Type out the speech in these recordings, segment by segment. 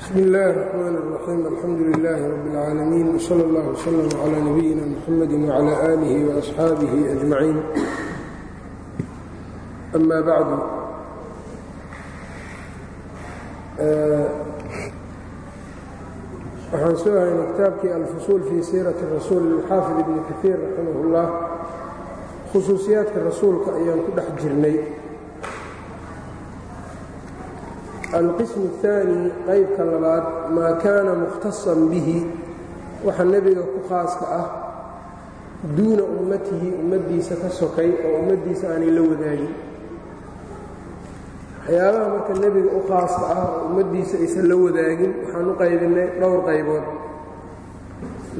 bsm اllahi الرحmn الرaxيim alxamdu لlh rb اlcaalamiin wslى اllah وslm عlى nabiyina mxamadi وعlى آlih وأصxaabih أجmaciin ama bacdu waxaan soo haynay kitaabkii alfusuul fii siiraةi rasuul اlxaafid ibn kaثiir raximah اllah khusuusiyaadka rasuulka ayaan ku dhex jirnay alqismu اثaani qaybka labaad maa kaana mukhtasan bihi waxa nebiga ku khaaska ah duuna ummatihi ummaddiisa ka sokay oo ummaddiisa aanay la wadaagin waxyaabaha marka nebiga u khaaska ah oo ummaddiisa aysan la wadaagin waxaan u qaybinnay dhowr qaybood.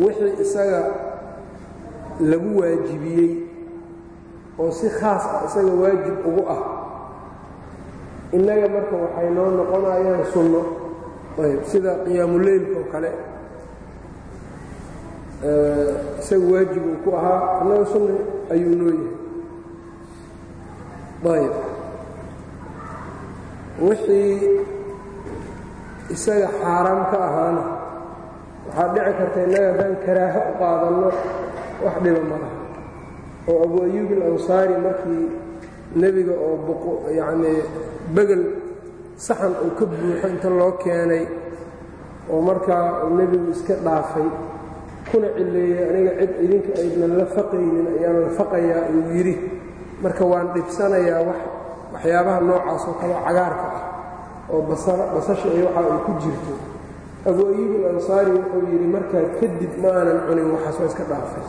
wixii isaga lagu waajibiyey oo si khaas ah isaga waajib ugu ah innaga marka waxay noo noqonayaan sunno. Sida qiyaamuleylka oo kale. Isaga waajib uu ku ahaa annaga sunna ayuu noo yahay. Ayb. Wixii isaga xaaraam ka ahaana waxaa dhici karta innaga haddaan karaaho u qaadanno wax dhiba ma laha. Oo abu ayuub alansaari markii nebiga oo boqo yacnii begel saxan uu ka buuxo inta loo keenay oo markaa nebigu iska dhaafay kuna cilleeyey aniga cid idinka aydnan la faqaynin ayaan la faqayaa uu yidhi. Marka waan dhibsanayaa wax waxyaabaha noocaas oo kale cagaarka ah oo basasha iyo waxa ay ku jirto. Abu ayuub alansaari wuxuu yidhi markaa kadib ma aanan cunin waxaas waa iska dhaafay.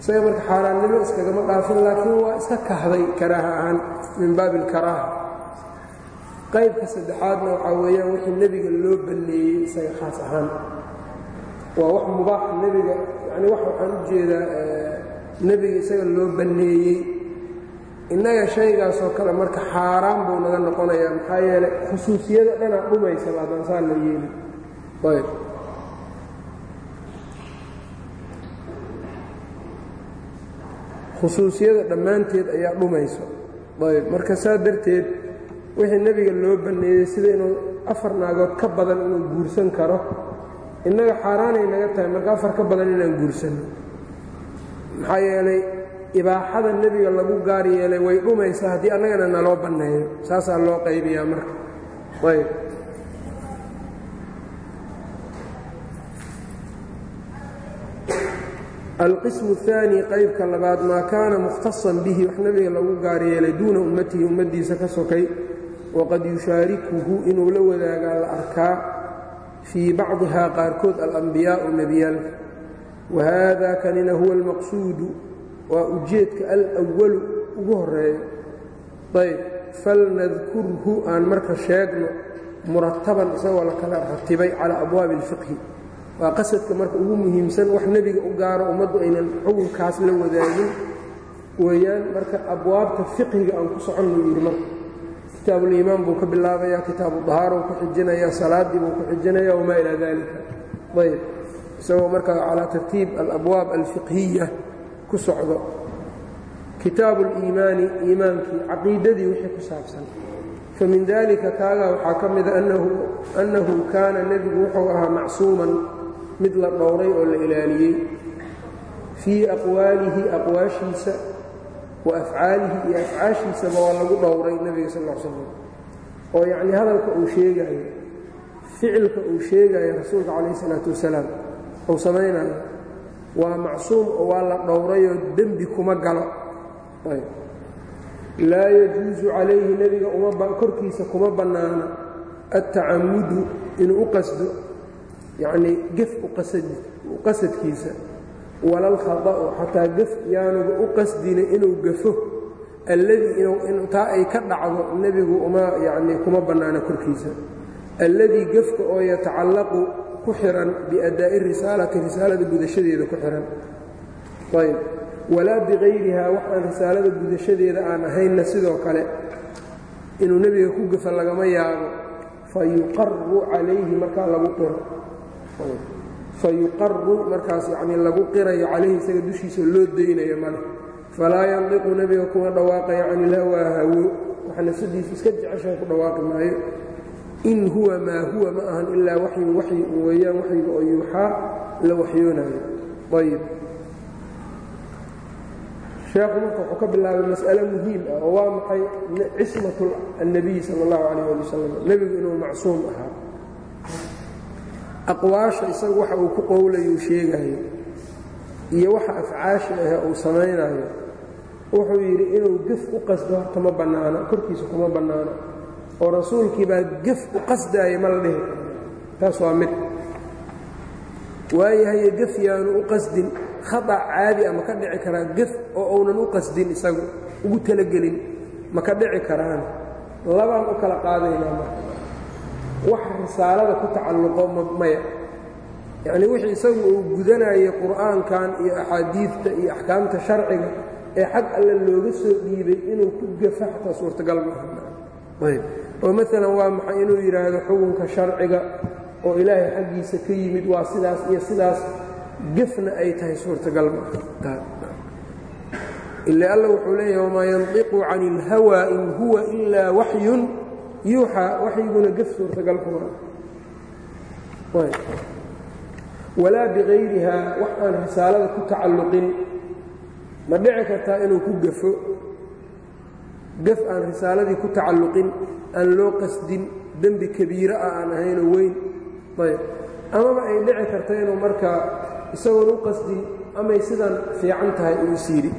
Isaga marka xaaraannimo iskagama dhaafin laakiin waa iska kahday karaaha ahaan min baabi ilkaraaha qaybka saddexaadna waxaa weeyaan wixii nebiga loo banneeyey isaga khaas ahaan. Waa wax mubaax nebiga yacni wax waxaan u jeedaa nebiga isaga loo banneeyey innaga shaygaasoo kale marka xaaraan buu naga noqonayaa maxaa yeelay khusuusiyada dhanaa dhumaysaba haddaan saa la yeeli ayb. Khusuusiyada dhammaanteed ayaa dhumayso ayb. Marka saa darteed wixii nebiga loo banneeyey sida inuu afar naagood ka badan inuu guursan karo. Innaga xaaraanay naga tahay marka afar ka badan inaan guursanno maxaa yeelay ibaaxada nebiga lagu gaar yeelay way dhumaysaa haddii annagana naloo banneeyo saasaa loo qaybiyaa marka. Ayb alqismu اaani qaybka labaad maa kaana mukhtasan bihi wax nebiga lagu gaar yeelay duuna ummatihi ummaddiisa ka sokay waqad yushaarikuhu inuu la wadaagaa la arkaa fii bacdihaa qaarkood alambiyaau nebiyaalka wahada kanina huwa almaqsuudu waa ujeedka alwalu ugu horeeyo ayb falnadkurhu aan marka sheegno murataban isagoo la kala ratibay calى abwaabi اlfiqhi waa qasadka marka ugu muhiimsan wax nebiga u gaaro ummaddu aynan xukunkaas la wadaagin weeyaan marka abwaabta fiqhiga aan ku soconnu yidhi marka kitaabuliimaan buu ka bilaabayaa kitaabu dahaaruu ku xijinayaa salaaddii buu ku xijinayaa wamaa ilaa dalika ayb isagoo marka calaa tartiib alabwaab alfiqhiya ku socdo. Kitaabu liimaani iimaankii caqiidadii wixii ku saabsan. Famin dalika kaagaa waxaa ka mida annahu kaana nebigu wuxuu ahaa macsuuman mid la dhowray oo la ilaaliyey. Fii aqwaalihi aqwaashiisa wa afcaalihi iyo afcaashiisaba waa lagu dhowray nebiga sal slam. oo yacnii hadalka uu sheegayo ficilka uu sheegayo rasuulka calayh isalaatu wasalaam uu samaynayo waa macsuum oo waa la dhowrayoo dembi kuma galo. Laa yajuusu calayhi nebiga korkiisa kuma bannaana attacamudu inuu u qasdo yacnii gef u qasadkiisa walalkhada'u xataa gef yaanuba u qasdina inuu gafo alladii taa ay ka dhacdo nebigu uma yacnii kuma bannaana korkiisa. Alladii gefka oo yatacallaqu ku xihan biaddaa'i risaalati risaalada gudashadeeda ku xihan ayb walaa bikayrihaa wax aan risaalada gudashadeeda aan ahaynna sidoo kale inuu nebiga ku gafa lagama yaabo fa yuqaru calayhi markaa lagu qiro fa yuqaru markaas yacnii lagu qirayo calayhi isaga dushiisa loo daynayo male. Falaa yandiqu nebiga kuma dhawaaqayo can ilhawaa hawo wax nafsadiisa iska jeceshan ku dhawaaqi maayo. In huwa maa huwa ma ahan ilaa waxyun waxyi weeyaan waxyiga oo yuuxaa la waxyoonayo. Ayb sheekhu marka wuxuu ka bilaabay mas'ale muhiim ah oo waa maxay cismatu annabiy sala allahu calayh ali wasalam nebigu inuu macsuum ahaa aqwaasha isagu waxa uu ku qowlayuu sheegayo iyo waxa afcaasha ahe uu samaynayo wuxuu yidhi inuu gef u qasdo horta ma bannaana korkiisa kuma bannaano. Oo rasuulkii baa gef u qasdaaya ma la dhihi karo. Taas waa mid. Waayahaye gef yaanu u qasdin. Khata caadi a ma ka dhici karaa gef oo uunan u qasdin isagu ugu talagelin ma ka dhici karaan. Labaan u kala qaadaynaa marka wax risaalada ku tacalluqo maya. Yacnii wixii isagu uu gudanayay qur'aankan iyo axaadiidta iyo axkaamta sharciga ee xag alle looga soo dhiibay inuu ku gafa xataa suurtagal maaayb oo maalan waa maxay inuu yidhaahdo xukunka sharciga oo ilaahay xaggiisa ka yimid waa sidaas iyo sidaas. Gefna ay tahay suurtagal maaha ila alla wuxuu leeyahay wamaa yantiqu cani اlhawaa in huwa ilaa waxyun yuuxaa waxyiguna gef suurtagal kuma walaa bikayrihaa wax aan risaalada ku tacalluqin ma dhici kartaa inuu ku gafo. Gaf aan risaaladii ku tacalluqin aan loo qasdin dembi kabiiro ah aan ahaynoo weyn. Ayb amaba ay dhici karta inuu markaa isagoon u qasdin amay sidan fiican tahay uu is yidhi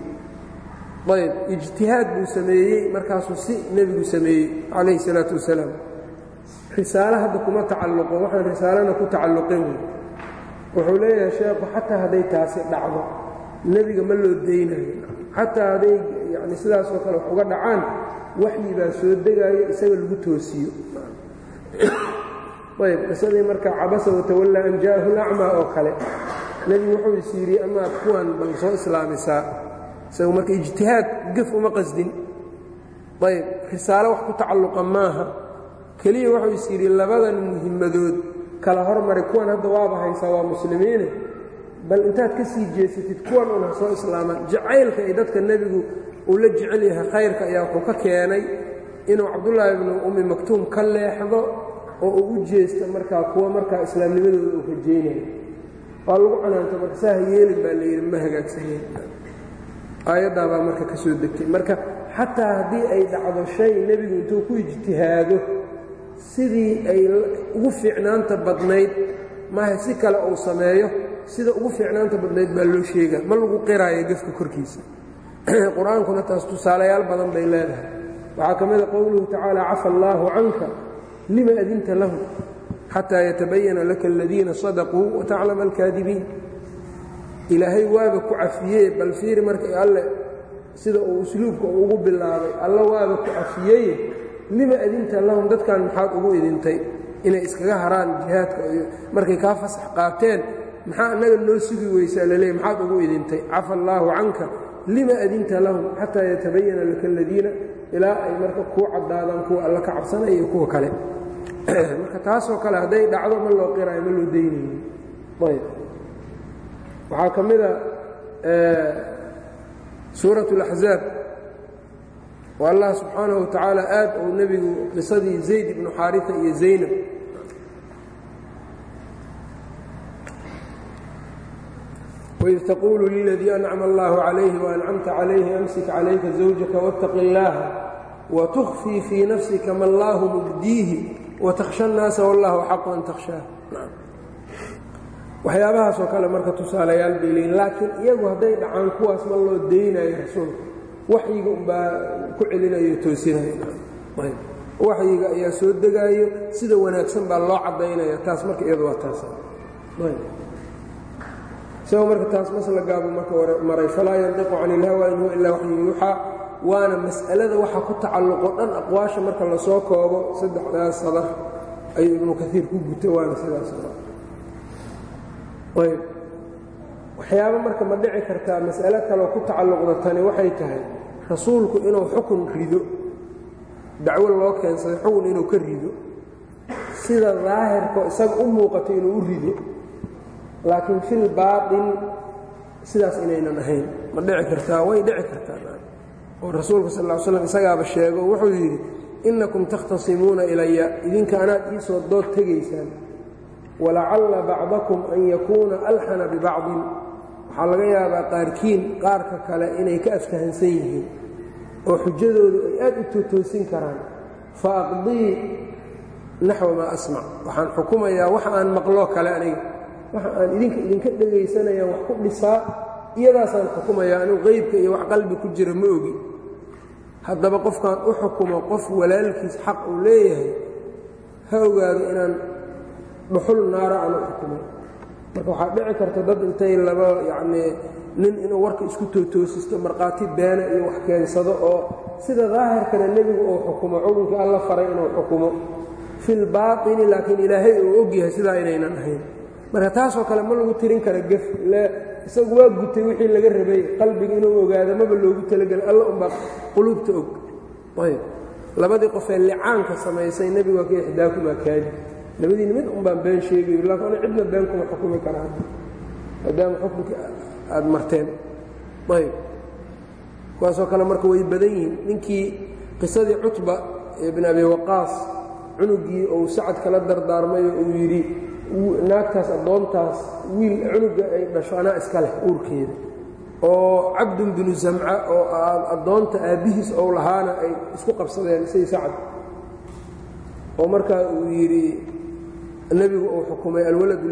ayb ijtihaad buu sameeyey markaasuu si nebigu sameeyey calayhi salaatu wasalaam. Risaalo hadda kuma tacalluqo waxaan risaalana ku tacalluqin wuxuu leeyahay sheekhu xataa hadday taasi dhacdo nebiga ma loo daynayo. Xataa hadday yani sidaasoo kale wax uga dhacaan waxyi baa soo degaayo isaga lagu toosiyo. Ayb qisadii marka cabasa watawallaa an ja'ahu lacmaa oo kale nebigu wuxuu is amaad kuwan bal soo islaamisaa isagu marka ijtihaad gef uma qasdin. Ayb risaalo wax ku tacalluqa maaha. Keliya wuxuu is yidhi labadan muhimmadood kala hormari kuwan hadda waaba haysaa waa muslimiine. Bal intaad ka sii jeesatid kuwan un ha soo islaamaan. Jacaylka ay dadka nebigu uu la jecel yahay khayrka ayaa wuxuu ka keenay inuu cabdullaahi ibnu ummi maktuum ka leexdo oo uu u jeesta markaa kuwa markaa islaamnimadooda uu rajaynayo. Waa lagu canaanta marka saa yeelin baa layidhi ma hagaagsaneen aayaddaa baa marka ka soo degtay. Marka xataa haddii ay dhacdo shay nebigu intuu ku ijtihaado sidii ay ugu fiicnaanta badnayd maaha si kale uu sameeyo sida ugu fiicnaanta badnayd baa loo sheegaa. Ma lagu qiraayo gefka korkiisa. Qur'aankuna taas tusaalayaal badan bay leedahay. Waxaa ka mida qowluhu tacaala cafa allaahu canka lima adinta lahu xataa yatabayana laka aladiina sadaquu wataclama alkaadibiin ilaahay waaba ku cafiyee bal fiiri marka alle sida uu usluubka ugu bilaabay alla waaba ku cafiyeye lima adinta lahum dadkan maxaad ugu idintay inay iskaga haraan jihaadka markay kaa fasax qaateen. Maxaa annaga noo sugi weysaa laleey maxaad ugu idintay? Cafa allaahu canka. Lima adinta lahum xataa yatabayana laka aladiina ilaa ay marka kuu caddaadaan kuwa alla ka cabsanaya iyo kuwa kale. Marka taasoo kale hadday dhacdo ma loo qiraayo ma loo daynayo waxaa ka mida suuraة اlaxzaab oo allah subxaanaه wa tacaala aad uu nebigu qisadii zayd ibnu xaariثa iyo zaynab وإid tquulu liladii أncma اllah عalayhi وأncamta عalayhi أmsik calayka زawjaka wاtaqi اllaha وتkfii fii nafsika ma اllahu mubdiihi وتkhشha الnaasa wاllahu xaqu an تkhشhaa waxyaabahaasoo kale marka tusaalayaal bay leeyiin laakiin iyagu hadday dhacaan kuwaas ma loo daynayo rasuulka. Waxyiga umbaa ku celinayo toosinayo. Waxyiga ayaa soo degaayo sida wanaagsan baa loo caddaynaya taas marka iyadu waa taas. Isagoo marka taas maslagaabu marka maray falaa yandiqu can ilhawa in huwa ilaa waxyu yuuxaa waana mas'alada waxa ku tacalluqo dhan aqwaasha marka la soo koobo saddexdaas sadar ayuu ibnu kaiir ku guta waana sidaas waxyaabo marka ma dhici kartaa mas'alo kaloo ku tacalluqda tani waxay tahay rasuulku inuu xukun rido dacwo loo keensaday xukun inuu ka rido. Sida daahirka isaga u muuqato inuu u rido laakiin fil baaطin sidaas inaynan ahayn. Ma dhici kartaa? Way dhici kartaa. Oo rasuulka sal slam isagaaba sheego wuxuu yidhi innakum takhtasimuuna ilaya idinka anaad ii soo dood tegaysaan walacalla bacdakum an yakuuna alxana bibacdin. Waxaa laga yaabaa qaarkiin qaarka kale inay ka aftahansan yihiin oo xujadoodu ay aad u tootoosin karaan. Fa aqdii naxwa maa asmac. Waxaan xukumayaa waxa aan maqloo kale aniga. Waxa aan idinka idinka dhegaysanayaan wax ku dhisaa iyadaasaan xukumayaa anigu qeybka iyo wax qalbi ku jira ma ogi. Haddaba qofkaan u xukumo qof walaalkiis xaq uu leeyahay ha ogaado inaan dhuxul naara aan u xukumay marka waxaa dhici karta dad intay laba yacnii nin inuu warka isku tootoosisto markhaati beena iyo wax keensado oo sida daahirkana nebigu uu xukumo xukunkii alla faray inuu xukumo. Filbaatini laakiin ilaahay uu og yahay sidaa inaynan ahayn. Marka taasoo kale ma lagu tirin kara gef isagu waa gutay wixii laga rabay qalbiga inuu ogaado maba loogu talagelay alla unbaa quluubta og. Ayb labadii qofee licaanka samaysay nebigu waa ka ixdaakumaa kaadi labadiina mid un been sheegayo laakiin cidna been kuma xukumi karaa maadaama xukunkii aada marteen. Ayb kuwaasoo kale marka way badan yihiin. Ninkii qisadii cutba ibn abi waqaas cunugii uu sacad kala dardaarmayo uu yidhi naagtaas addoontaas wiil cunuga ay dhasho anaa iska leh uurkeeda. Oo cabdun binu zamca oo addoonta aabbihiis ou lahaana ay isku qabsadeen say sacad. Oo markaa uu yidhi nebigu uu xukumay alwaladu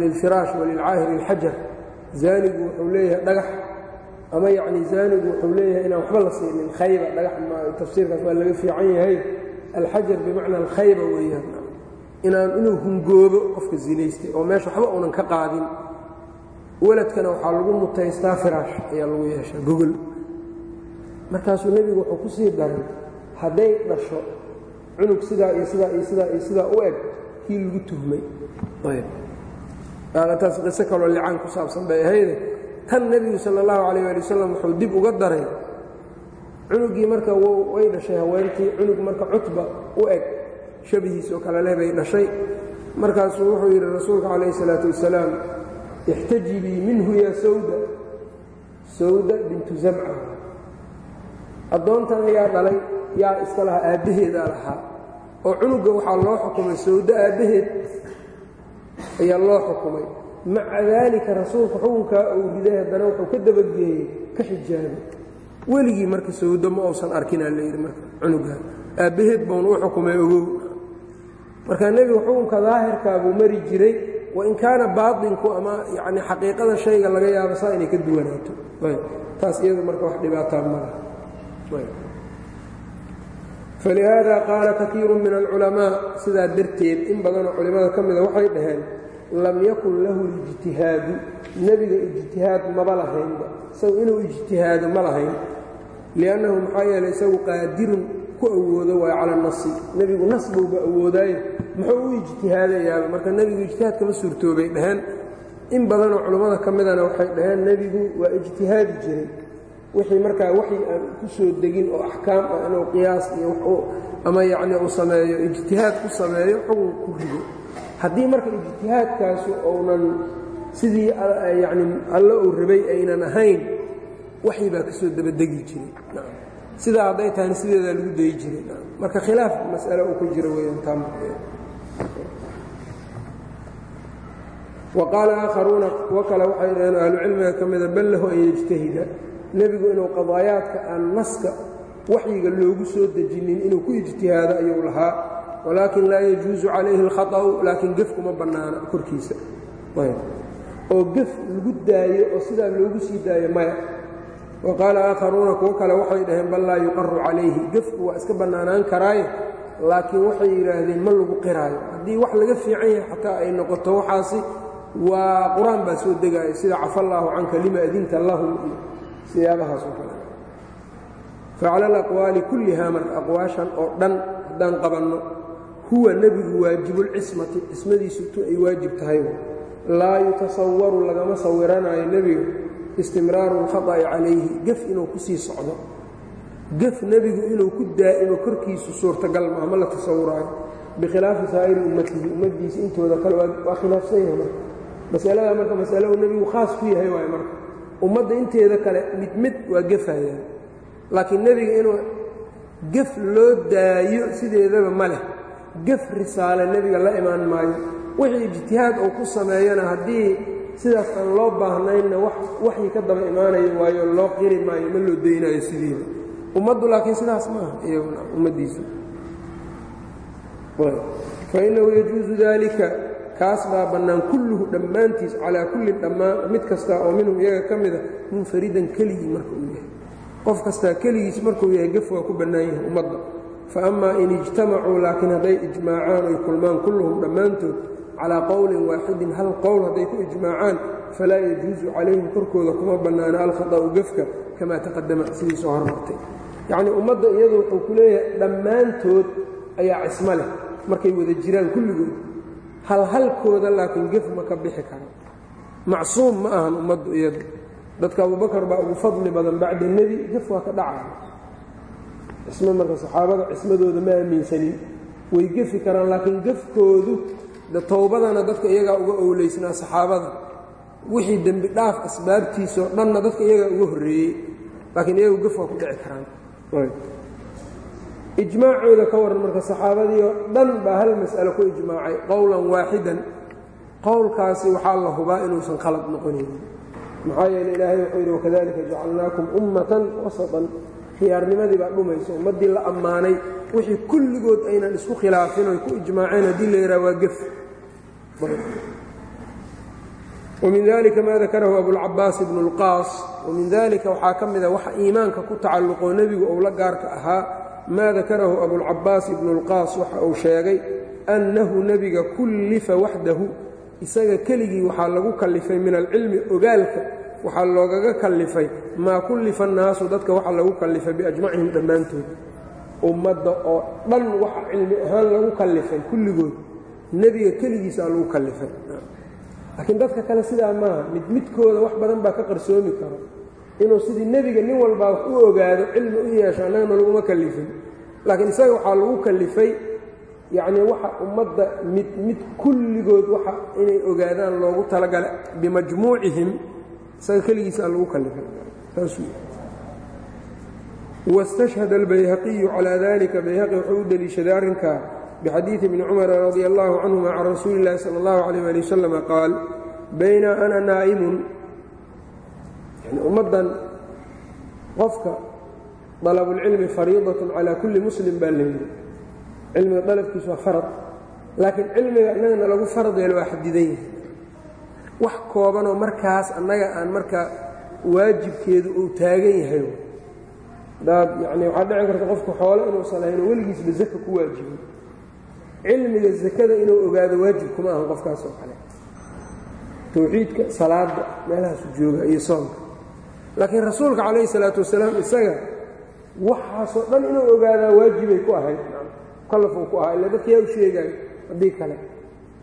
lilfiraash walilcaahiri اlxajar zaanigu wuxuu leeyahay dhagax ama yacni zaanigu wuxuu leeyahay inaan waxba la siinin khayba dhagax tafsiirkaas waa laga fiican yahay. Alxajar bimacna alkhayba weeyaan. Inaan inuu hungoobo qofka zinaystay oo meesha waxba uunan ka qaadin. Waladkana waxaa lagu mutaystaa firaash ayaa lagu yeeshaa gogol. Markaasuu nebigu wuxuu ku sii daray hadday dhasho cunug sidaa iyo sidaa iyo sidaa iyo sidaa u eg kii lagu tuhmay? Taas qiso kaloo licaan ku saabsan bay ahayde tan nebigu sala allahu calayh ali wasalam wuxuu dib uga daray. Cunugii marka way dhashay haweentii cunug marka cutba u eg. Shabihiisoo kale leh bay dhashay. Markaasuu wuxuu yidhi rasuulka calayh isalaatu wasalaam ixtajibii minhu yaa sawda. Sawda bintu zamca addoontan ayaa dhalay yaa iska lahaa aabbaheedaa lahaa oo cunugga waxaa loo xukumay sawdo aabbaheed ayaa loo xukumay. Maca daalika rasuulku xukunkaa uu riday haddana wuxuu ka dabageeyey ka xijaabay weligii marka sawdo ma uusan arkinaa layidhi marka cunuga. Aabbaheed baun u xukumay ogow. Marka nebigu xukunka daahirkaa buu mari jiray wain kaana baatinku ama yani xaqiiqada shayga laga yaabo saa inay ka duwanaato. Taas iyadu marka wax dhibaataa ma laha falihaada qaala kaiiru min alculamaa sidaa darteed in badanoo culimmada ka mida waxay dhaheen lam yakun lahu lijtihaadu nebiga ijtihaad maba lahaynba isagu inuu ijtihaado ma lahayn liannahu maxaa yeeley isagu qaadirun ku awoodo waayo cala nasi nebigu nas buuba awoodaayo muxuu u ijtihaadayaaba marka nebigu ijtihaad kama suurtoobay dhaheen in badanoo culummada ka midana waxay dhaheen nebigu waa ijtihaadi jiray wixii markaa waxi aan ku soo degin oo axkaam ah inuu qiyaas iyo ama yacni uu sameeyo ijtihaad ku sameeyo xukun ku rido. Haddii marka ijtihaadkaasu uunan sidii yacni alle uu rabay aynan ahayn waxii baa ka soo dabadegi jiray. Sidaa hadday tahayna sideedaa lagu dayi jiray. Marka khilaaf mas'ale uu ku jiro weeyaan taam wa qaala aakharuuna kuwo kale waxay dhaheen ahlucilmiga ka mida bal lahu an yejtahida nebigu inuu qadaayaadka aan naska waxyiga loogu soo dejinin inuu ku ijtihaado ayuu lahaa walaakin laa yajuusu calayhi alkhaطa'u laakiin gef kuma bannaana korkiisa. Oo gef lagu daayo oo sidaa loogu sii daayo maya. Wa qaala aakharuuna kuwo kale waxay dhaheen bal laa yuqaru calayhi. Gefku waa iska bannaanaan karaaye laakiin waxay yidhaahdeen ma lagu qiraayo. Haddii wax laga fiican yahay xataa ay noqoto waxaasi waa qur'aan baa soo degaaya sida cafa allaahu canka lima adinta lahum. iyo siyaabahaas oo kale. Facala alaqwaali kullihaa marka aqwaashan oo dhan haddaan qabanno huwa nebigu waajibulcismati cismadiisu tu ay waajib tahay. Laa yutasawaru lagama sawiranayo nebiga istimraaru alkhata'i calayhi gef inuu ku sii socdo. Gef nebigu inuu ku daa'imo korkiisu suurtagal maaha ma la tasawuraayo. Bikhilaafi saa'iri ummatihi ummaddiisa intooda kale waa khilaafsan yahay marka. Masalada marka masale uu nebigu khaas ku yahay waayo marka ummadda inteeda kale mid mid waa gefayaan. Laakiin nebiga inuu gef loo daayo sideedaba ma leh. Gef risaale nebiga la imaan maayo. Wixii ijtihaad uu ku sameeyana haddii sidaas aan loo baahnaynna waxii ka daba imaanayo waayo loo qiri maayo ma loo daynayo sidiiba ummaddu laakiin sidaas maaha iyaguna ummaddiisu fainahu yajuusu dalika kaas baa bannaan kulluhu dhammaantiis calaa kullin dhammaan mid kasta oo minhum iyaga ka mida munfaridan keligii marka uu yahay. Qof kastaa keligiis markuu yahay gef waa ku bannaan yahay ummadda. Fa amaa in ijtamacuu laakiin hadday ijmaacaan oy kulmaan kulluhum dhammaantood calaa qowlin waaxidin hal qowl hadday ku ijmaacaan falaa yajuusu calayhim korkooda kuma bannaana alkhata'u gefka kamaa taqadama sidii soo hormartay yacnii ummadda iyadu wuxuu ku leeyahay dhammaantood ayaa cismo leh markay wada jiraan kulligood halhalkooda laakiin gef ma ka bixi karo. Macsuum ma ahan ummaddu iyadu dadka abubakar baa ugu fadli badan bacda nebi gef waa ka dhacaya cismo marka saxaabada cismadooda ma aaminsanin way gefi karaan laakiin gefkoodu de towbadana dadka iyagaa uga owleysnaa saxaabada. Wixii dembi dhaaf asbaabtiisao dhanna dadka iyagaa uga horreeyey. Laakiin iyagu gef waa ku dhici karaan ijmaacooda ka waran marka saxaabadii oo dhan baa hal mas'alo ku ijmaacay qowlan waaxidan. Qowlkaasi waxaa la hubaa inuusan qalad noqonaynin maxaa yeele ilaahay wuxuu yidhi wakadalika jacalnaakum ummatan wasatan. Khiyaarnimadii baa dhumayso ummaddii la ammaanay wixii kulligood aynan isku khilaafin oy ku ijmaaceen haddii la yidhaha waa gef min alika ma dakarahu abulcabaas ibnu اlqaas wamin dalika waxaa ka mida ah waxa iimaanka ku tacalluqoo nebigu ou la gaarka ahaa ma dakarahu abulcabaas ibnu اlqaas waxa uu sheegay annahu nebiga kullifa waxdahu isaga keligii waxaa lagu kallifay min alcilmi ogaalka waxaa loogaga kallifay maa kullifa annaasu dadka waxa lagu kallifay biajmacihim dhammaantood. Ummadda oo dhan waxa cilmi ahaan lagu kallifay kulligood nebiga keligiisaa lagu kallifay. Laakiin dadka kale sidaa maaha mid midkooda wax badan baa ka qarsoomi karo. Inuu sidii nebiga nin walbaa u ogaado cilmi u yeesho annagana laguma kallifin laakiin isaga waxaa lagu kallifay yacnii waxa ummadda mid mid kulligood waxa inay ogaadaan loogu talagalay bimajmuucihim isaga keligiisaa lagu kallifay wاstashhada albayhaqiyu calaa dalika bayhaqi wuxuu u deliishaday arrinkaa bxadiiثi bni cumara radi allahu canهuma can rasuuli اllahi salى اllahu عalيh ali waslama qaal bayna ana naa'imun yani ummaddan qofka dalabulcilmi fariidaة calى kulli muslim baa layidhi cilmiga dalabkiisu waa farad laakiin cilmiga annagana lagu farad yeelo waa xadidan yahay wax koobanoo markaas annaga aan markaa waajibkeedu uu taagan yahay daad yani waxaa dhici karta qofka xoole inuusan lahayn weligiisba zaka ku waajibin cilmiga zakada inuu ogaado waajib kuma ahan qofkaas oo kale towxiidka salaada meelahaasu jooga iyo soonka laakiin rasuulka calayhi salaatu wasalaam isaga waxaasoo dhan inuu ogaadaa waajibay ku ahayd kalafuu ku ahaa illa dadka yaa u sheegaayo haddii kale.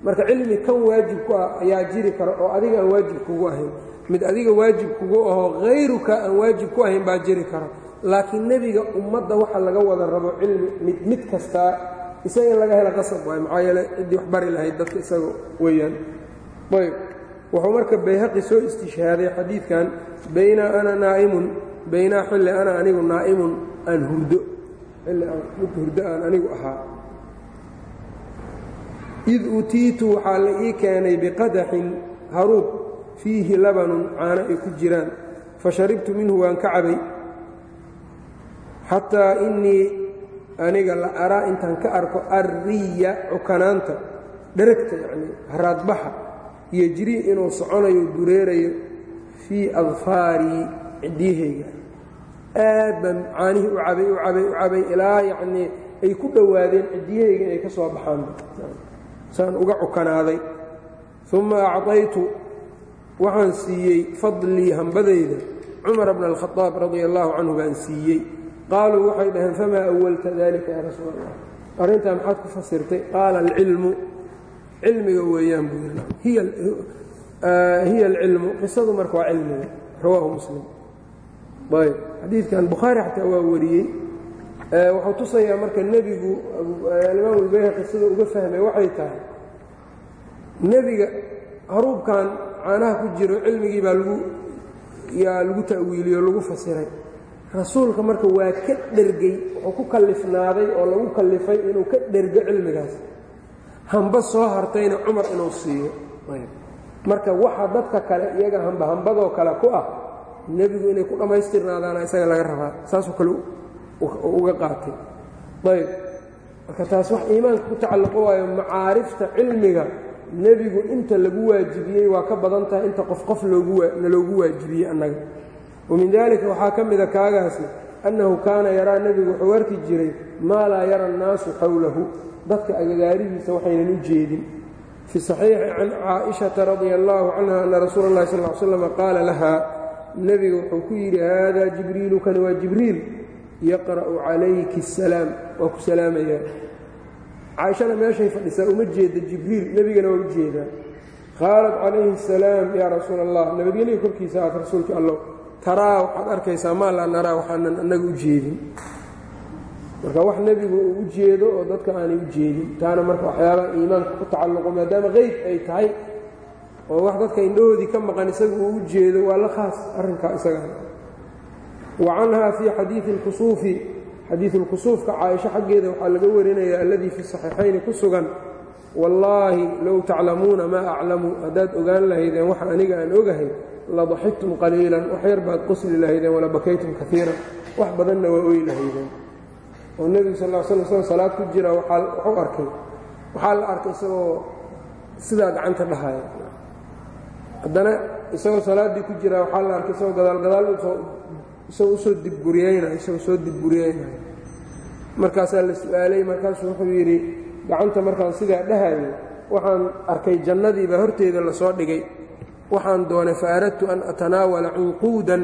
Marka cilmi kan waajib ku ah ayaa jiri kara oo adiga aan waajib kugu ahayn. Mid adiga waajib kugu ahoo hayruka aan waajib ku ahayn baa jiri kara. Laakiin nebiga ummadda waxa laga wada rabo cilmi mid mid kastaa isaga in laga hela qasab. Waayo maxaa yeele ciddii wax bari lahayd dadka isaga weeyaan. Ayb wuxuu marka bayhaqi soo istishhaaday xadiidkan baynaa ana naa'imun baynaa xilli ana anigu naa'imun aan hurdo. Xilli aan mid hurdo aan anigu ahaa. Id utiitu waxaa la ii keenay biqadaxin haruub fiihi labanun caano ay ku jiraan. Fa sharibtu minhu waan ka cabay. Xataa innii aniga la araa intaan ka arko arriya cukanaanta dheragta yacnii haraadbaxa yejri inuu soconayo dureerayo fii adfaarii ciddiyahayga aad baan caanihii u cabay u cabay u cabay ilaa yacnii ay ku dhowaadeen ciddiyahayga inay ka soo baxaan. Saan uga cukanaaday. Uma acطaytu waxaan siiyey fadlii hambadayda. Cumar bna alkhadaab radia allaahu canhu baan siiyey. Qaaluu waxay dhaheen famaa awalta dalika yaa rasuul allah arrintaa maxaad ku fasirtay? Qaala alcilmu. Cilmiga weeyaan buu hiya alcilmu qisadu marka waa cilmiga. Rawaahu muslim ayb xadiidkan bukhaari xataa waa wariyey. Wuxuu tusayaa marka nebigu alimaam ulbayhaqi sida uga fahmay waxay tahay nebiga haruubkan caanaha ku jiro cilmigii baa lagu yaa lagu ta'wiiliyey o lagu fasiray. Rasuulka marka waa ka dhergey wuxuu ku kallifnaaday oo lagu kallifay inuu ka dhergo cilmigaas. Hamba soo hartayna cumar inuu siiyo. Marka waxa dadka kale iyaga hambahambadoo kale ku ah nebigu inay ku dhammaystirnaadaana isaga laga rabaa. Saasoo kale uga qaatay. Ayb marka taas wax iimaanka ku tacalluqo waayo macaarifta cilmiga nebigu inta lagu waajibiyey waa ka badan tahay inta qof qof naloogu waajibiyey annaga. Wamin dalika waxaa ka mida kaagaasi annahu kaana yaraa nebigu wuxuu arki jiray maa laa yara annaasu xowlahu dadka agagaarihiisa waxaynan u jeedin. Fi saxiixi can caaishata radia allaahu canha anna rasuula اllahi sal l slam qaala lahaa nebiga wuxuu ku yidhi haadaa jibriilu kani waa jibriil yaqra'u calayki asalaam waa ku salaamayaa caaishana meeshay fadhisaa uma jeeda jibriil nebigana waa u jeedaa qaalat calayhi asalaam yaa rasuula allah nabadgelya korkiisa aad rasuulka allow taraa waxaad arkaysaa maa naraa waxaanan annaga u jeedin. Marka wax nebigu uu u jeedo oo dadka aanay u jeedin taana marka waxyaabaha iimaanka ku tacalluqo maadaama qeyb ay tahay oo wax dadka indhahoodii ka maqan isagu uu u jeedo waa la khaas arrinkaa isagaa wa canhaa fii xadiidi اlkusuufi xadiidu اlkusuufka caaisho xaggeeda waxaa laga warinaya alladii fi saxiixayni ku sugan wallaahi low taclamuuna maa aclamu haddaad ogaan lahaydeen waxa aniga aan ogahay ladaxigtum qaliilan wax yar baad qosli lahaydeen wala bakaytum kaiiran wax badanna waa oy lahaydeen. Oo nebigu sal l sl isagoo salaad ku jira waxuu arkay waxaa la arkay isagoo sidaa gacanta dhahaya haddana isagoo salaaddii ku jira waxaa la arkay isagoo gadaalgadaal isagoo u soo dibburiyeynayo isagoo soo dibburiyeynayo markaasaa la su'aalay markaasuu wuxuu yidhi gacanta markaan sidaa dhahayo waxaan arkay jannadiibaa horteeda la soo dhigay. Waxaan doonay fa aradtu an atanaawala cunquudan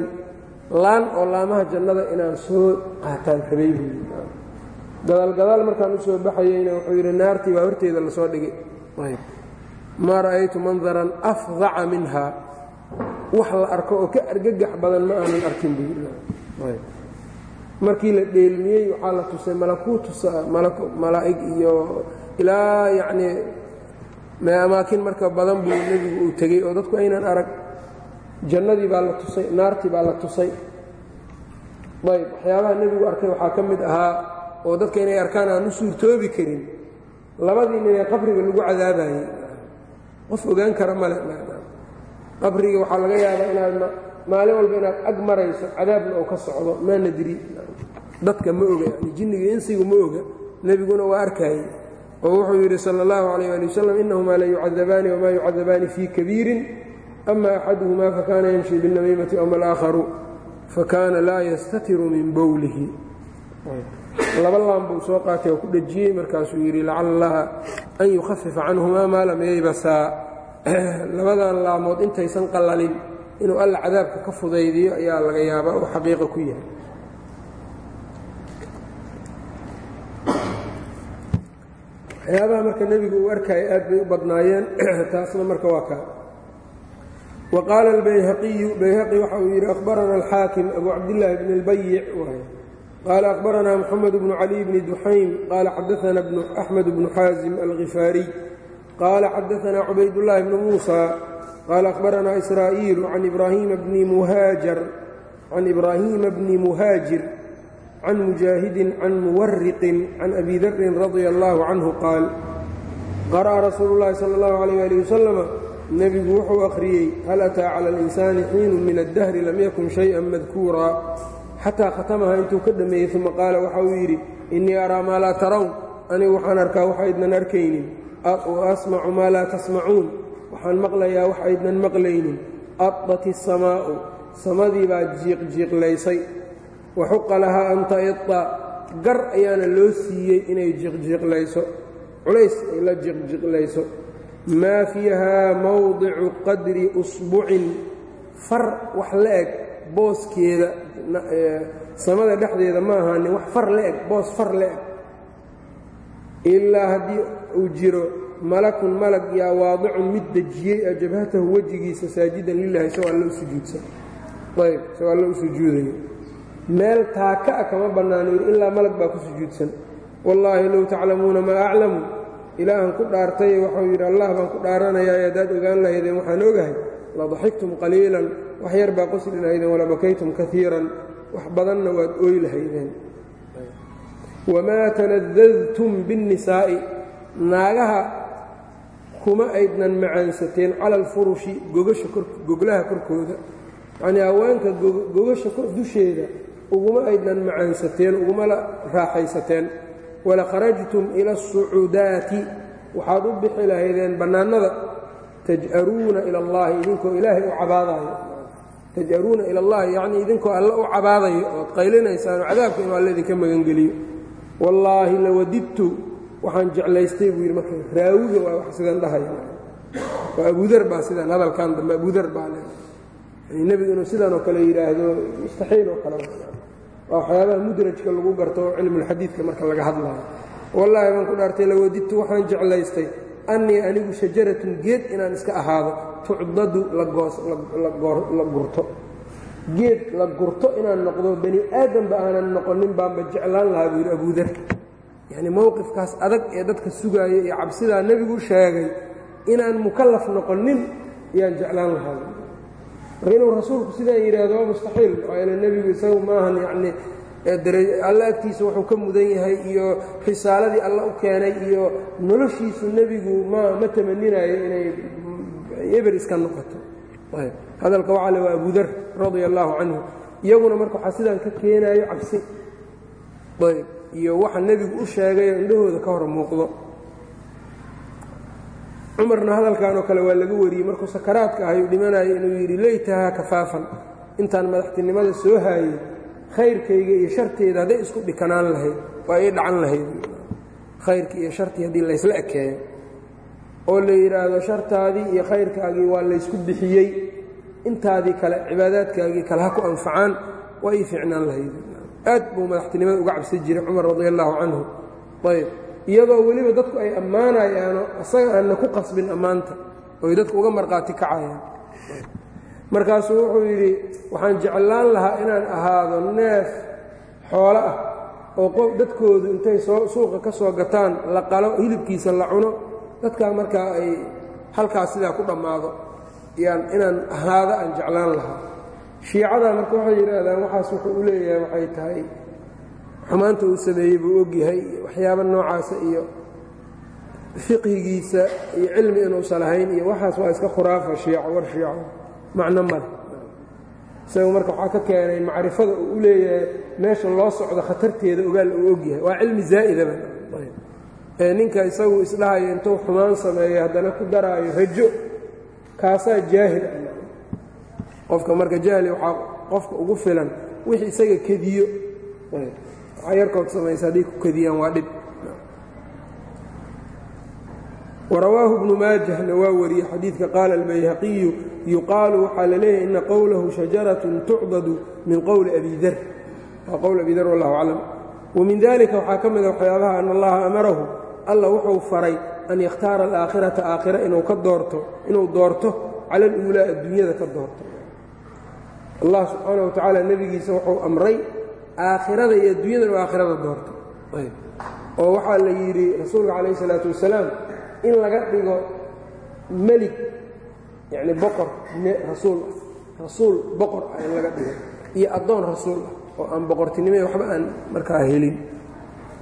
laan oo laamaha jannada inaan soo qaataan rabay. Buui gadaalgadaal markaan u soo wuxuu yidhi naartii baa horteeda la soo dhigay maa ra'aytu mandaran afdaca minha. Wax la arko oo ka argagax badan ma aanan arkin buu markii la dheelmiyey waxaa la tusay malakuutusa malaa'ig iyo ilaa yacnii amaakin marka badan buu nebigu uu tegey oo dadku aynan arag. Jannadii baa la tusay naartii baa la tusay. Ayb waxyaabaha nebigu arkay waxaa ka mid ahaa oo dadka inay arkaan aan u suurtoobi karin. Labadii nin ee qabriga lagu cadaabayey qof ogaan kara male. Qabriga waxaa laga yaabaa inaad maalin walba inaad ag marayso cadaabna oo ka socdo maa nadri dadka ma oga yani jinniga insigu ma oga nebiguna waa arkayey oo wuxuu yidhi sal اllahu alayh ali wasalam inahumaa la yucadabaani wamaa yucadabaani fii kabiirin ama axaduhumaa fakana yamshi biاnamiimati ama alaakharu fakana laa yastatiru min bowlihi laba laan buu soo qaatay oo ku dhejiyey markaasuu yidhi lacala allaha an yukhafifa canhumaa maa lam yaybasaa. Labadan laamood intaysan qallalin inuu alla cadaabka ka fudaydiyo ayaa laga yaabaa oo xaqiiqa ku yahay. Waxyaabaha marka nebigu uu arkaya aad bay u badnaayeen taasna marka waa kaa wa qaala albayhaqiyu bayhaqi waxa uu yidhi akhbarana alxaakim abu cabdillaahi bn اlbayic qaala akhbaranaa moxamed bnu cali bni duxaym qaala xadaana axmed bnu xaasim alkhifaariy qaala xadaanaa cubaydullaahi bnu muusa qaala akhbaranaa israa'iilu can ibraahiima bni muhaajar can ibraahiima bni muhaajir can mujaahidin can muwariqin can abi darin radia allaahu canhu qaal qara'a rasuulu llaahi sala allahu alayh ali wasalama nebigu wuxuu akhriyey hal ataa cala alinsaani xiinun min addahri lam yakun shay-an madkuuraa xataa khatamaha intuu ka dhammeeyey uma qaala waxa uu yidhi innii araa maa laa tarawn anigu waxaan arkaa wax aydnan arkaynin asmacu maa laa tasmacuun waxaan maqlayaa wax aydnan maqlaynin. Addat isamaa'u samadii baa jiiqjiiqlaysay waxuqa lahaa an taida gar ayaana loo siiyey inay jiqjiiqlayso culays ay la jiqjiqlayso maa fiihaa mowdicu qadri usbucin far wax la eg booskeeda samada dhexdeeda ma ahaanin wax far la eg boos far la eg. Ilaa haddii uu jiro malakun malag yaa waadicun mid dejiyey a jabhatahu wejigiisa saajidan lilahi isagoo alla u ayb isagoo alla u meel taaka a kama bannaano ilaa malag baa ku sujuudsan. Wallaahi low taclamuuna maa aclamu. Ilaahan ku dhaartay waxau yidhi allah baan ku dhaaranayaa haddaad ogaan lahaydeen waxaan ogahay ladaxigtum qaliilan wax yar baa qosli lahaydeen walabakaytum kaiiran wax badanna waad ooy lahaydeen. Wamaa tanadadtum biاnnisaa'i naagaha kuma aydnan macaansateen cala alfurushi goglaha korkooda. Yacnii haweenka gogasha dusheeda uguma aydnan macaansateen ugumala raaxaysateen. Wala kharajtum ila asucuudaati waxaad u bixi lahaydeen bannaanada. Taj'aruuna ila allahi idinkoo ilaahay u cabaadayo taj'aruuna ila allahi yacnii idinkoo alle u cabaadayo ood qaylinaysaanoo cadaabka inuu alle idinka magangeliyo. Wallaahi lawadidtu waxaan jeclaystay buu yidhi marka raawiga waa wax sidan dhahaya. Waa abudar baa sidan hadalkan dambe abudar baa le nebigu inuu sidan oo kale yidhaahdo mustaxiil oo kale waa waxyaabaha mudrajka lagu garto oo cilmulxadiidka marka laga hadlaayo wallaahi baan ku dhaartay lawadidtu waxaan jeclaystay annii anigu shajaratun geed inaan iska ahaado tucdadu la gurto. Geed la gurto inaan noqdo bani aadamba aanan noqonin baanba jeclaan lahaa buu yidhi abudar yacni mowqifkaas adag ee dadka sugaaya iyo cabsidaa nebigu sheegay inaan mukallaf noqonin ayaan jeclaan lahaa. Marka inuu rasuulku sidaan yidhaahdo waa mustaxiil maxaa yeele nebigu isagu maahan yacni alla agtiisa wuxuu ka mudan yahay iyo risaaladii alla u keenay iyo noloshiisu nebigu ma ma tamaninayo inay eber iska noqoto. Hadalka waxaa le waa abudar radia allaahu canhu. Iyaguna marka waxaa sidaan ka keenaayo cabsi. Ayb iyo waxa nebigu u sheegayoo indhahooda ka hor muuqdo. Cumarna hadalkan oo kale waa laga wariyey. Markuu sakaraadka ahayuu dhimanayo inuu yidhi leytahaa kafaafan. Intaan madaxtinimada soo haayey khayrkayga iyo sharteeda hadday isku dhikanaan lahayd waa ii dhacan lahayd. Khayrkii iyo shartii haddii laysla ekeeyo oo la yidhaahdo shartaadii iyo khayrkaagii waa laysku bixiyey intaadii kale cibaadaadkaagii kale ha ku anfacaan waa ii fiicnaan lahayd. Aad buu madaxtinimada uga cabsan jiray cumar radi allaahu canhu ayb iyadoo weliba dadku ay ammaanayaano isaga aanna ku qasbin ammaanta oy dadku uga markhaati kacayaan markaasuu wuxuu yidhi waxaan jeclaan lahaa inaan ahaado neef xoolo ah oo qof dadkoodu intay soo suuqa ka soo gataan la qalo hilibkiisa la cuno dadkaa markaa ay halkaas sidaa ku dhammaado. Yaan inaan ahaado aan jeclaan lahaa. Shiicada marka waxay yidhaahdaan waxaas wuxuu u leeyahay waxay tahay xumaanta uu sameeyey buu ogyahay waxyaaba noocaasa iyo fiqhigiisa iyo cilmi inuusan lahayn iyo waxaas waa iska khuraafa shiico war shiico macno male isagu marka waxaa ka keenay macrifada uu u leeyahay meesha loo socdo khatarteeda ogaal uu ogyahay waa cilmi zaa'idaba ee ninka isagu isdhahayo intuu xumaan sameeyo haddana ku daraayo rajo kaasaa jaahil ah. Qofka marka jahli waxaa qofka ugu filan wixii isaga kediyo. Waxaa yarkood samaysa hadday ku kediyaan waa dhib warawaahu bnu maajahna waa wariyey xadiidka qaala albayhaqiyu yuqaalu waxaa la leeyahay ina qowlahu shajaratun tucdadu min qowli abi dar waa qowl abi dar wallahu aclam wamin dalika waxaa ka mida waxyaabaha ana allaha amarahu alla wuxuu faray an yakhtaara alaakhirata aakhira inuu ka doorto inuu doorto cala aluulaa adduunyada ka doorto allah subxaana wa nebigiisa wuxuu amray aakhirada iyo adduunyada inuu aakhirada doorto oo waxaa la yidhi rasuulka calayh isalaatu wasalaam in laga dhigo melig yacni boqor rasuul ah rasuul boqor ah in laga dhigo iyo addoon rasuul ah oo aan boqortinimada waxba aan markaa helin.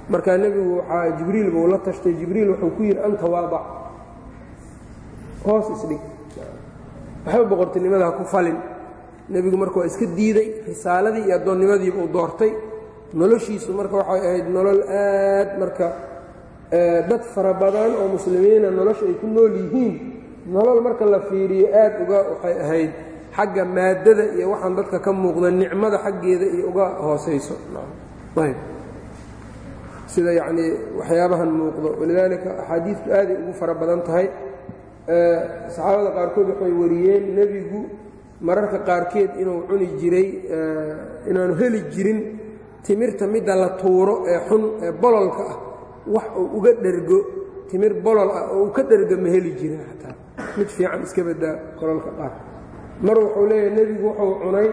Markaa nebigu waxaa jibriil buu la tashtay jibriil wuxuu ku yidhi anta waadac hoos isdhig. Waxba boqortinimada ha ku falin. Nebigu marka waa iska diiday risaaladii iyo addoonnimadiiba uu doortay. Noloshiisu marka waxay ahayd nolol aad marka dad fara badan oo muslimiina nolosha ay ku nool yihiin nolol marka la fiiriyo aad uga waxay ahayd xagga maaddada iyo waxaan dadka ka muuqda nicmada xaggeeda iyo uga hoosayso. Ayb sida yacnii waxyaabahan muuqdo. Walidaalika axaadiidtu aaday ugu fara badan tahay. Saxaabada qaarkood waxay wariyeen nebigu mararka qaarkeed inuu cuni jiray inaanu heli jirin timirta midda la tuuro ee xun ee bololka ah wax uu uga dhergo timir bolol ah oo uu ka dhergo ma heli jirin xataa mid fiican iska baddaa kololka qaar. Mar wuxuu leeyahay nebigu wuxuu cunay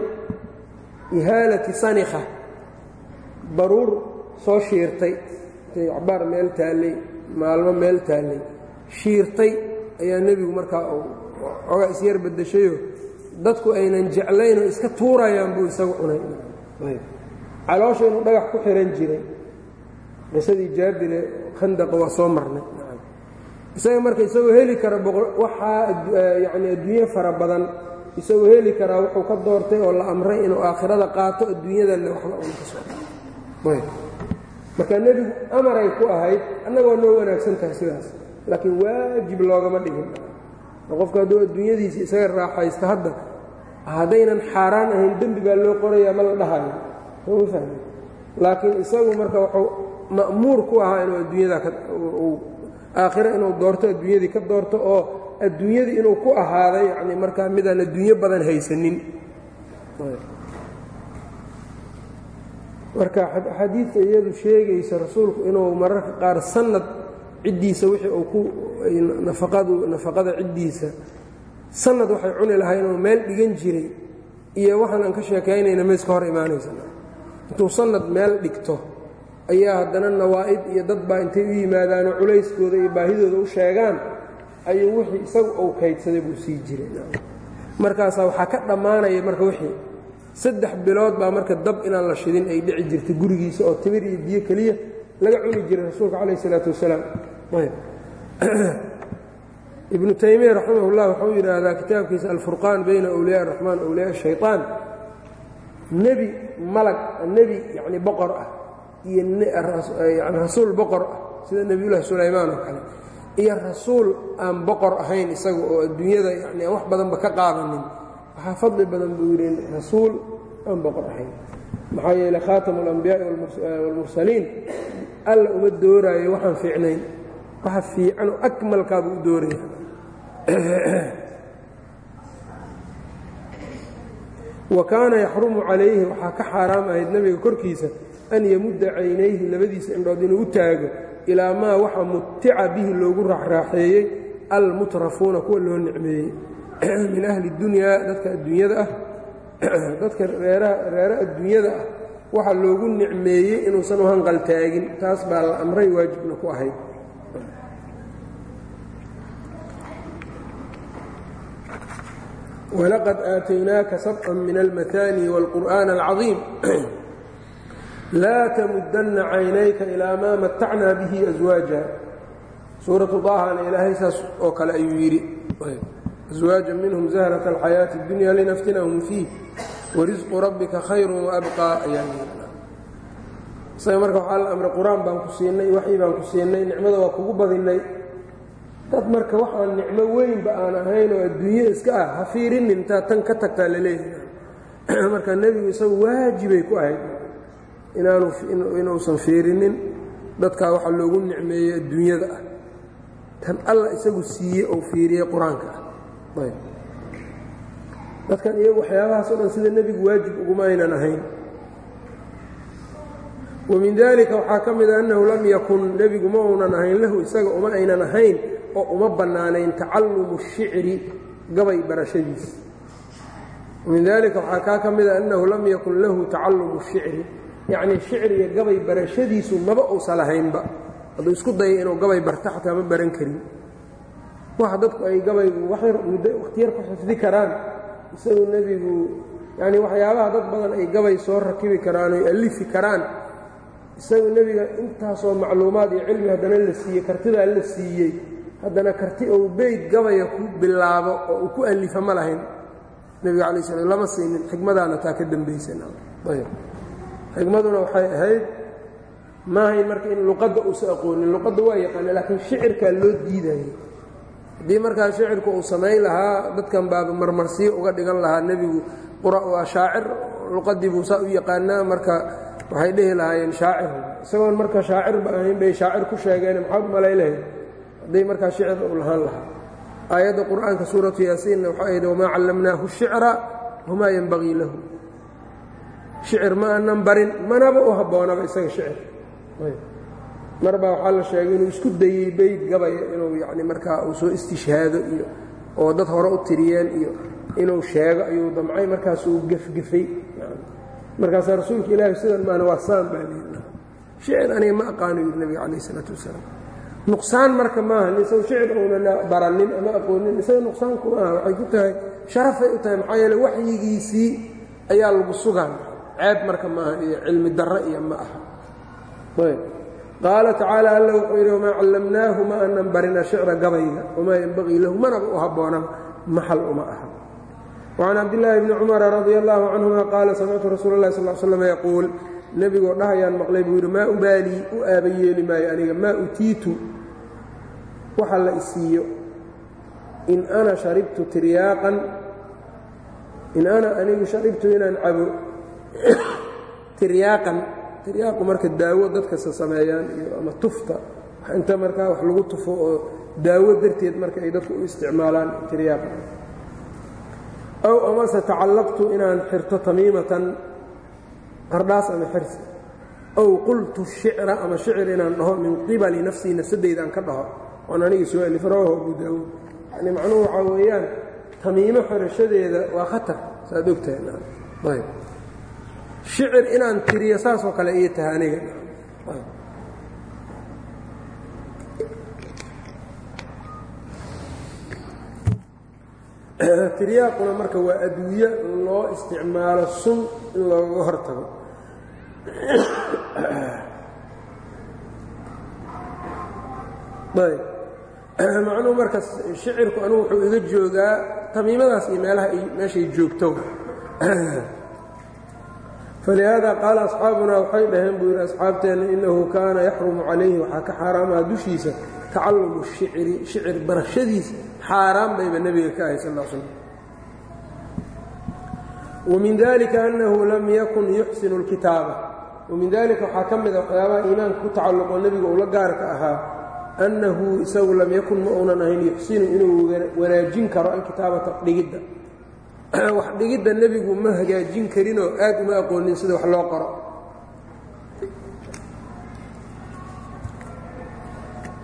ihaalati sanikha. Baruur soo shiirtay intay meel taallay maalmo meel taallay. Shiirtay ayaa nebigu markaa uu xoogaa isyar baddashayo dadku aynan jeclaynoo iska tuurayaan buu isagu cunay. Caloosha inuu dhagax ku xihan jiray qisadii jaabire khandaqa waa soo marnay. Isaga marka isagoo heli kara waxaa yacni fara badan isagoo heli karaa wuxuu ka doortay oo la amray inuu aakhirada qaato adduunyadanna waxba una ka soo ayb. Marka nebigu amaray ku ahayd annagoo noo wanaagsan tahay sidaas laakiin waajib loogama dhigin. Qofku hadduu adduunyadiisi isaga raaxaysta hadda haddaynan xaaraan ahayn dembi baa loo qorayaa ma la dhahayo. Sooma fahmi laakiin isagu marka wuxuu ma'muur ku ahaa inuu adduunyada aakhiro inuu doorto adduunyadii ka doorto oo adduunyadii inuu ku ahaada yacni markaa midaan adduunyo badan haysanin. Marka axaadiidta iyadu sheegaysa rasuulku inuu mararka qaar sanad ciddiisa wixii uu ku nafaqadu nafaqada ciddiisa sanad waxay cuni lahaa inuu meel dhigan jiray iyo waxaan aan ka sheekaynayna ma iska hor imaanaysa intuu sanad meel dhigto ayaa haddana nawaa'id iyo dad baa intay u yimaadaanoo culayskooda iyo baahidooda u sheegaan ayuu wixii isagu uu kaydsaday buu sii jiray. Markaasaa waxaa ka dhammaanaya marka wixii saddex bilood baa marka dab inaan la shidin ay dhici jirtay gurigiisa oo timir iyo biyo keliya laga cuni jiray rasuulka calayh isalaatu wasalaam. Ibnu taymiya raximah ullah wuxuu yidhaahdaa kitaabkiisa alfurqaan bayna awliyaa araxmaan awliyaa shayطaan nebi malag nebi yacni boqor ah iyo yani rasuul boqor ah sida nebiyullaahi sulaymaan oo kale iyo rasuul aan boqor ahayn isaga oo adduunyada yani aan wax badanba ka qaadanin waxaa fadli badan buu yidhi rasuul aan boqor ahayn. Maxaa yeele khaatamu alambiyaai waalmursaliin alla uma dooraayo waxaan fiicnayn waxa fiican oo akmalkaabuu u dooraya. Wa kaana yaxrumu calayhi waxaa ka xaaraam ahayd nebiga korkiisa an yamudda caynayhi labadiisa indhood inuu u taago ilaa maa waxa mutica bihi loogu raaxraaxeeyey almutrafuuna kuwa loo nicmeeyey. Min ahli dunyaa dadka adduunyada ah. Dadka reere adduunyada ah waxa loogu nicmeeyey inuusan u hanqaltaagin taas baa la amray waajibna ku ahayd. Walaqad aataynaaka sabcan min almakaani wاlqur'aan alcaظiim laa tamudanna caynayka ilaa maa matacnaa bihi aswaaja suuratu daahana ilaahay saas oo kale ayuu yidhi aswaaja minhum zahrata alxayaati اdunya linaftinahum fiih warisqu rabbika khayru waabqaa ayaa isaga marka waxaa la amray qur'aan baan ku siinay waxii baan ku siinay nicmada waa kugu badinnay dad marka waxaan nicmo weynba aan ahayn oo adduunye iska ah ha fiirinin intaa tan ka tagtaa la leeyahay marka nebigu isagu waajibay ku ahayd inuusan fiirinin dadkaa waxa loogu nicmeeyo adduunyada ah. Tan alla isagu siiyey oo fiiriyey qur'aanka. Ah dadkan iyagu waxyaabahaasoo dhan sida nebigu waajib uguma aynan ahayn. Wamin dalika waxaa ka mida annahu lam yakun nebigu ma uunan ahayn lahu isaga uma aynan ahayn oo uma bannaanayn tacalumu shicri gabay barashadiis. Wamin dalika waxaa kaa ka mida annahu lam yakun lahu tacalumu shicri yacnii shicriga gabay barashadiisu maba uusa lahaynba. Hadduu isku daya inuu gabay barta xataa ma baran karin. Waxa dadku ay gabaygu wakhtiyar ku xifdi karaan. Isagu nebigu yacnii waxyaabaha dad badan ay gabay soo rakibi karaan oy alifi karaan. Isagu nebiga intaasoo macluumaad iyo cilmi haddana la siiyey kartidaa la siiyey. Haddana karti ou beyd gabaya ku bilaabo oo uu ku alifa ma lahayn. Nebiga calayi slam lama siinin xikmadaana taa ka dambaysanayb xikmaduna waxay ahayd maahayn marka in luqadda uusa aqoonin. Luqadda waa yaqaana laakiin shicirkaa loo diidayay haddii markaa shicirku uu samayn lahaa dadkan baaba marmarsiyo uga dhigan lahaa nebigu waa shaacir luqadii buu saa u yaqaanaa marka waxay dhihi lahaayeen shaacir. Isagoon marka shaacirba ahayn bay shaacir ku sheegeen maxaad malay lahayd? Hadday markaa shicir uu lahaan lahaa. Aayadda qur'aanka suuratu yaasiinna waxay ahayd wamaa callamnaahu shicra wamaa yenbagii lahu shicir ma aanan barin manaba u habboonaba isaga shicir. Mar baa waxaa la sheegay inuu isku dayey beyd gabaya inuu yacni markaa uu soo istishhaado iyo oo dad hore u tiriyeen iyo inuu sheego ayuu damcay markaasuu gefgefay markaasaa rasuulka ilaahi sidan maana waa saan baa lihi shicir aniga ma aqaano yidhi nebiga calayh isalaatu wasalaam. Nuqsaan marka maaha isagu shicir uuna baranin ama aqoonin isaga nuqsaan kuma aha waxay ku tahay sharafay u tahay maxaa yeele waxyigiisii ayaa lagu sugaan ceeb marka maaha iyo cilmi darro iyo ma aha. Ayb. Qaala tacaala alla wuxuu yidhi wamaa callamnaahu ma anan barina shicra gabayga wamaa yenbagii lahu manaba u habboonaba maxal uma aha. Wacan cabdillaahi bni cumara radia allaahu canhuma qaala samictu rasuula اllahi sal slam yaquul nebigoo dhahayaan maqlay buu yidhi maa ubaalii u aaba yeeli maayo aniga maa utiitu? Waxa la isiiyo in ana sharibtu tiryaaqan in ana anigu sharibtu inaan cabo tiryaaqan tiryaaqu marka daawo dadkasa sameeyaan iyo ama tufta. Inta markaa wax lagu tufo oo daawo darteed marka ay dadku u isticmaalaan tiryaaqa aw amase tacallaqtu inaan xirto tamiimatan qardhaas ama xirsi aw qultu shicra ama shicir inaan dhaho min qibali nafsii nafsadeyda aan ka dhaho. Oon anigii soo alif rawahu abu daawuud. Yani macnuhu waxaa weeyaan tamiimo xirashadeeda waa khatar saad ogtahay shicir inaan tiriyo saasoo kale iyo tahay aniga. Tiryaaquna marka waa adwiye loo isticmaalo sun in looga hor tago ayb. Macnuhu marka shicirku anugu wuxuu iga joogaa tamiimadaas iyo meelaha meeshay joogto falihaada qaala asxaabunaa waxay dhaheen buu yidhi asxaabteenna innahu kaana yaxrumu calayhi waxaa ka xaaraamaha dushiisa tacalumu shicri shicir barashadiisa xaaraan bayba nebiga ka ahay sal slam wamin dalika annahu lam yakun yuxsinu اlkitaaba wamin dalika waxaa ka mida waxyaabaha iimaanka ku tacalluqoo nebiga uu la gaarka ahaa annahu isagu lam yakun ma uunan ahayn yuxsinu inuu wanaajin karo alkitaabata dhigidda wax dhigidda nebigu ma hagaajin karinoo aad uma aqoonin sida wax loo qoro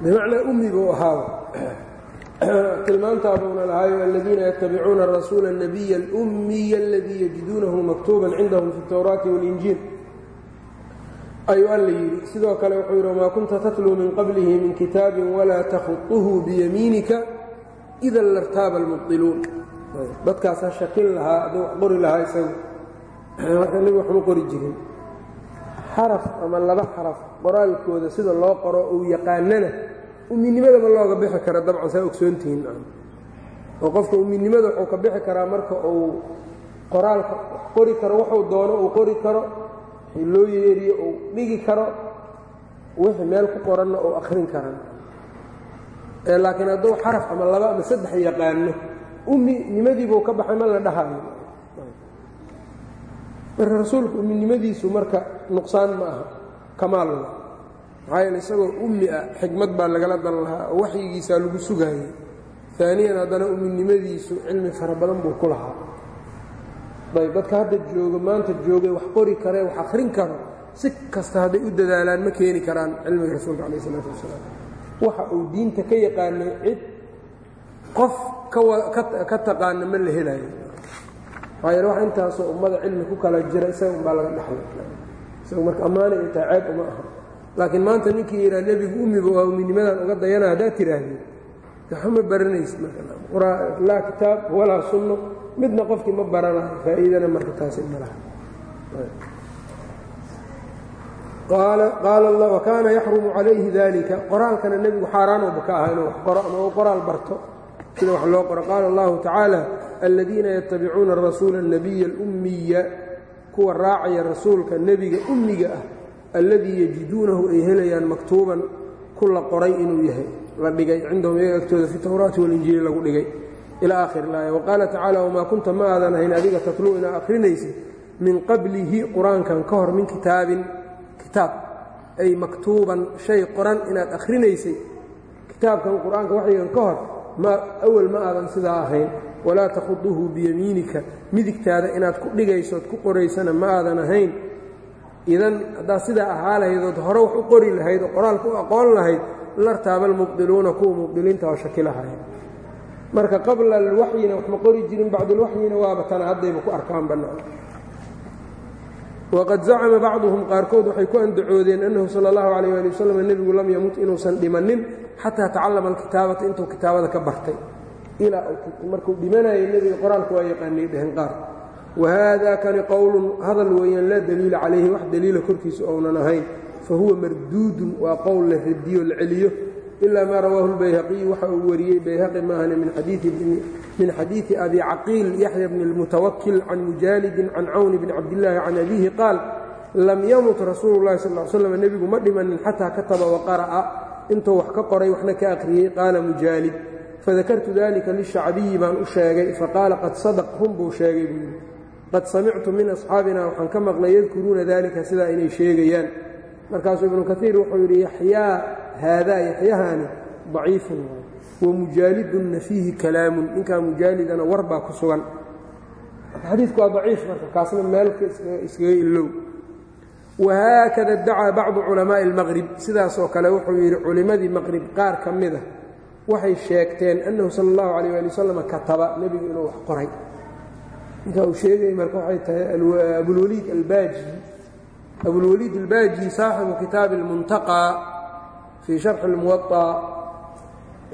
bimacnaa ummi buu ahaaba tilmaantaabuuna lahaayo aladiina yatabicuuna rasuula الnabiya اlأmiya aladii yajiduunahu maktuuban cindahum fi اtowraati wاlinjiil ayuu alla yidhi sidoo kale wuxuu yidhi wamaa kunta tatluu min qablihi min kitaabin walaa takhuطuhu biyamiinika ida lartaaba اlmubطiluun dadkaasaa shakin lahaa aduu wax qori lahaa isagu. Marka nebigu waxma qori jirin. Xaraf ama laba xaraf qoraalkooda sida loo qoro uu yaqaanana uminimadaba looga bixi kara dabcan saa ogsoontihiin. Oo qofka uminimada wuxuu ka bixi karaa marka uu qoraalka qori karo wuxuu doono uu qori karo loo yeeriyo uu dhigi karo wixii meel ku qoranna uu akhrin kara laakiin hadduu xaraf ama laba ama saddex yaqaano uminimadiibuu ka baxay ma la marka rasuulku uminimadiisu marka nuqsaan ma aha kamaal maxaa yeele isagoo ummi ah xikmad baa lagala dan lahaa oo waxyigiisaa lagu sugaayey aaniyan haddana uminimadiisu cilmi fara badan buu ku lahaa. Ayb dadka hadda joogo maanta joogay wax qori karee wax akhrin karo si kasta hadday u dadaalaan ma keeni karaan cilmiga rasuulka calayh isalaatu wasalaam. Waxa uu diinta ka yaqaanay cid qof ka taqaana ma la helayo. Maxaa yeele wax intaasoo ummada cilmi ku kala jira isaga umbaa laga dhaxlay. Isaga marka ammaanay ay tahay ceeb uma aha. Laakiin maanta ninkii yidhaha nebigu ummiba waa uminimadan uga dayana haddaad tidhaahdeen waxma baranaysid markalaa kitaab walaa sunno midna qofkii ma baranayo faa'iidana marka taasi malaha qaala wakaana yaxrumu calayhi dalika qoraalkana nebigu xaaraanooba ka aha inuu wax qoro ama u qoraal barto sida wax loo qoro qaala allahu tacaala aladiina yatabicuuna arasuula alnabiya alummiya kuwa raacaya rasuulka nebiga ummiga ah alladii yajiduunahu ay helayaan maktuuban ku la qoray inuu yahay. La dhigay cindahum iyaga agtooda fi tawraati walinjiili lagu dhigay. Ilaa akhir ilaaya waqaala tacaala wamaa kunta ma aadan ahayn adiga tatluu inaa akhrinaysid min qablihi qur'aankan ka hor min kitaabin kitaab ay maktuuban shay qoran inaad akhrinaysay kitaabkan qur'aanka waxygan ka hor awal ma aadan sidaa ahayn. Walaa takhuduhu biyamiinika. Midigtaada inaad ku dhigaysood ku qoraysana ma aadan ahayn. Idan haddaad sidaa ahaa lahaydood hore wax u qori lahayd oo qoraalka u aqoon lahayd lartaaba almubdiluuna kuwa mubdiliinta oo shaki lahaya marka qabla alwaxyina wax ma qori jirin bacdulwaxyina waaba tana haddayba ku arkaan bannaan waqad zacama bacduhum qaarkood waxay ku andacoodeen annahu sala allahu calayh ali wasalam nebigu lam yamut inuusan dhimannin xataa tacallama alkitaabata intuu kitaabada ka bartay ilaa markuu dhimanayay nebiga qoraalka waa yaqaanay dhehen qaar wahada kani qowlun hadal weeyaan laa daliila calayhi wax daliila korkiisa ounan ahayn fahuwa marduudun waa qowl la radiyo la celiyo ilaa maa rawaahu lbayhaqiyu waxa uu wariyey bayhaqi maahane min xadiidi abi caqiil yaxya bni اlmutawakil can mujaalidin can cawni bni cabdillaahi can abiihi qaal lam yamut rasuulu llahi sal slam nebigu ma dhimanin xataa kataba waqara'a intuu wax ka qoray waxna ka akhriyey qaala mujaalid fadakartu dalika lishacbiyi baan u sheegay faqaala qad sadaq run buu sheegay buu yidhi. Qad samictu min asxaabina waxaan ka maqlay yadkuruuna dalika sidaa inay sheegayaan. Markaasuu ibnu kaiir wuxuu yidhi yaxyaa haadaa yaxyahaani daciifun wa mujaalidunna fiihi kalaamun ninkaa mujaalidana war baa ku sugan xadiidku waa daciif marka kaasna meelka iskaga ilow wahaakada dacaa bacdu culamaa'i almaqrib sidaasoo kale wuxuu yidhi culimmadii maqrib qaar ka mida waxay sheegteen annahu sala allahu calayh waali wasalam kataba nebigu inuu wax qoray ninkaa uu sheegayay marka waxay tahay abulwaliid albaaji abulwaliid albaaji saaxibu kitaabi almuntaqaa fii sharxi almuwaطa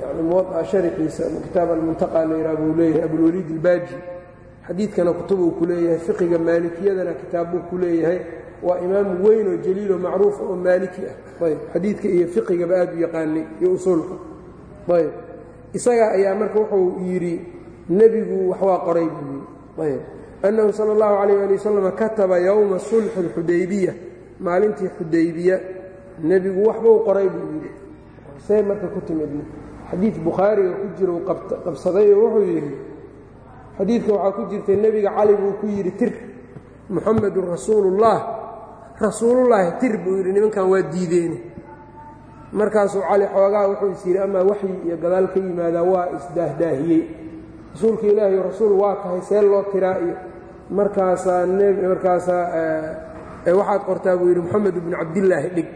yani muwaطa sharxiisa kitaab almuntaqaa la yidhaha buu leeyahay abulwaliid albaaji xadiidkana kutubuu ku leeyahay fiqiga maalikiyadana kitaabbuu ku leeyahay waa imaam weyn oo jaliiloo macruufa oo maaliki ah ayb xadiidka iyo fiqigaba aad u yaqaanay iyo usuulka ayb isaga ayaa marka wuxuu yidhi nebigu wax waa qoray buu yidhi ayb annahu sala allahu calayh ali wasalam kataba yowma sulxi alxudaybiya maalintii xudaybiya nebigu waxbuu qoray buu yidhi. See marka ku timidna. Xadiid bukhaariga ku jira uu qabsaday oo wuxuu yidhi xadiidka waxaa ku jirtay nebiga cali buu ku yidhi tir muxamedun rasuuluullah rasuulullaahi tir buu yidhi nimankan waa diideene markaasuu cali xoogaa wuxuu is yidhi amaa waxyi iyo gadaal ka yimaadaa waa isdaahdaahiyey rasuulka ilaahiyo rasuul waa tahay see loo tiraa iyo markaasaa markaasaa waxaad qortaa buu yidhi moxamed ibnu cabdillaahi dhig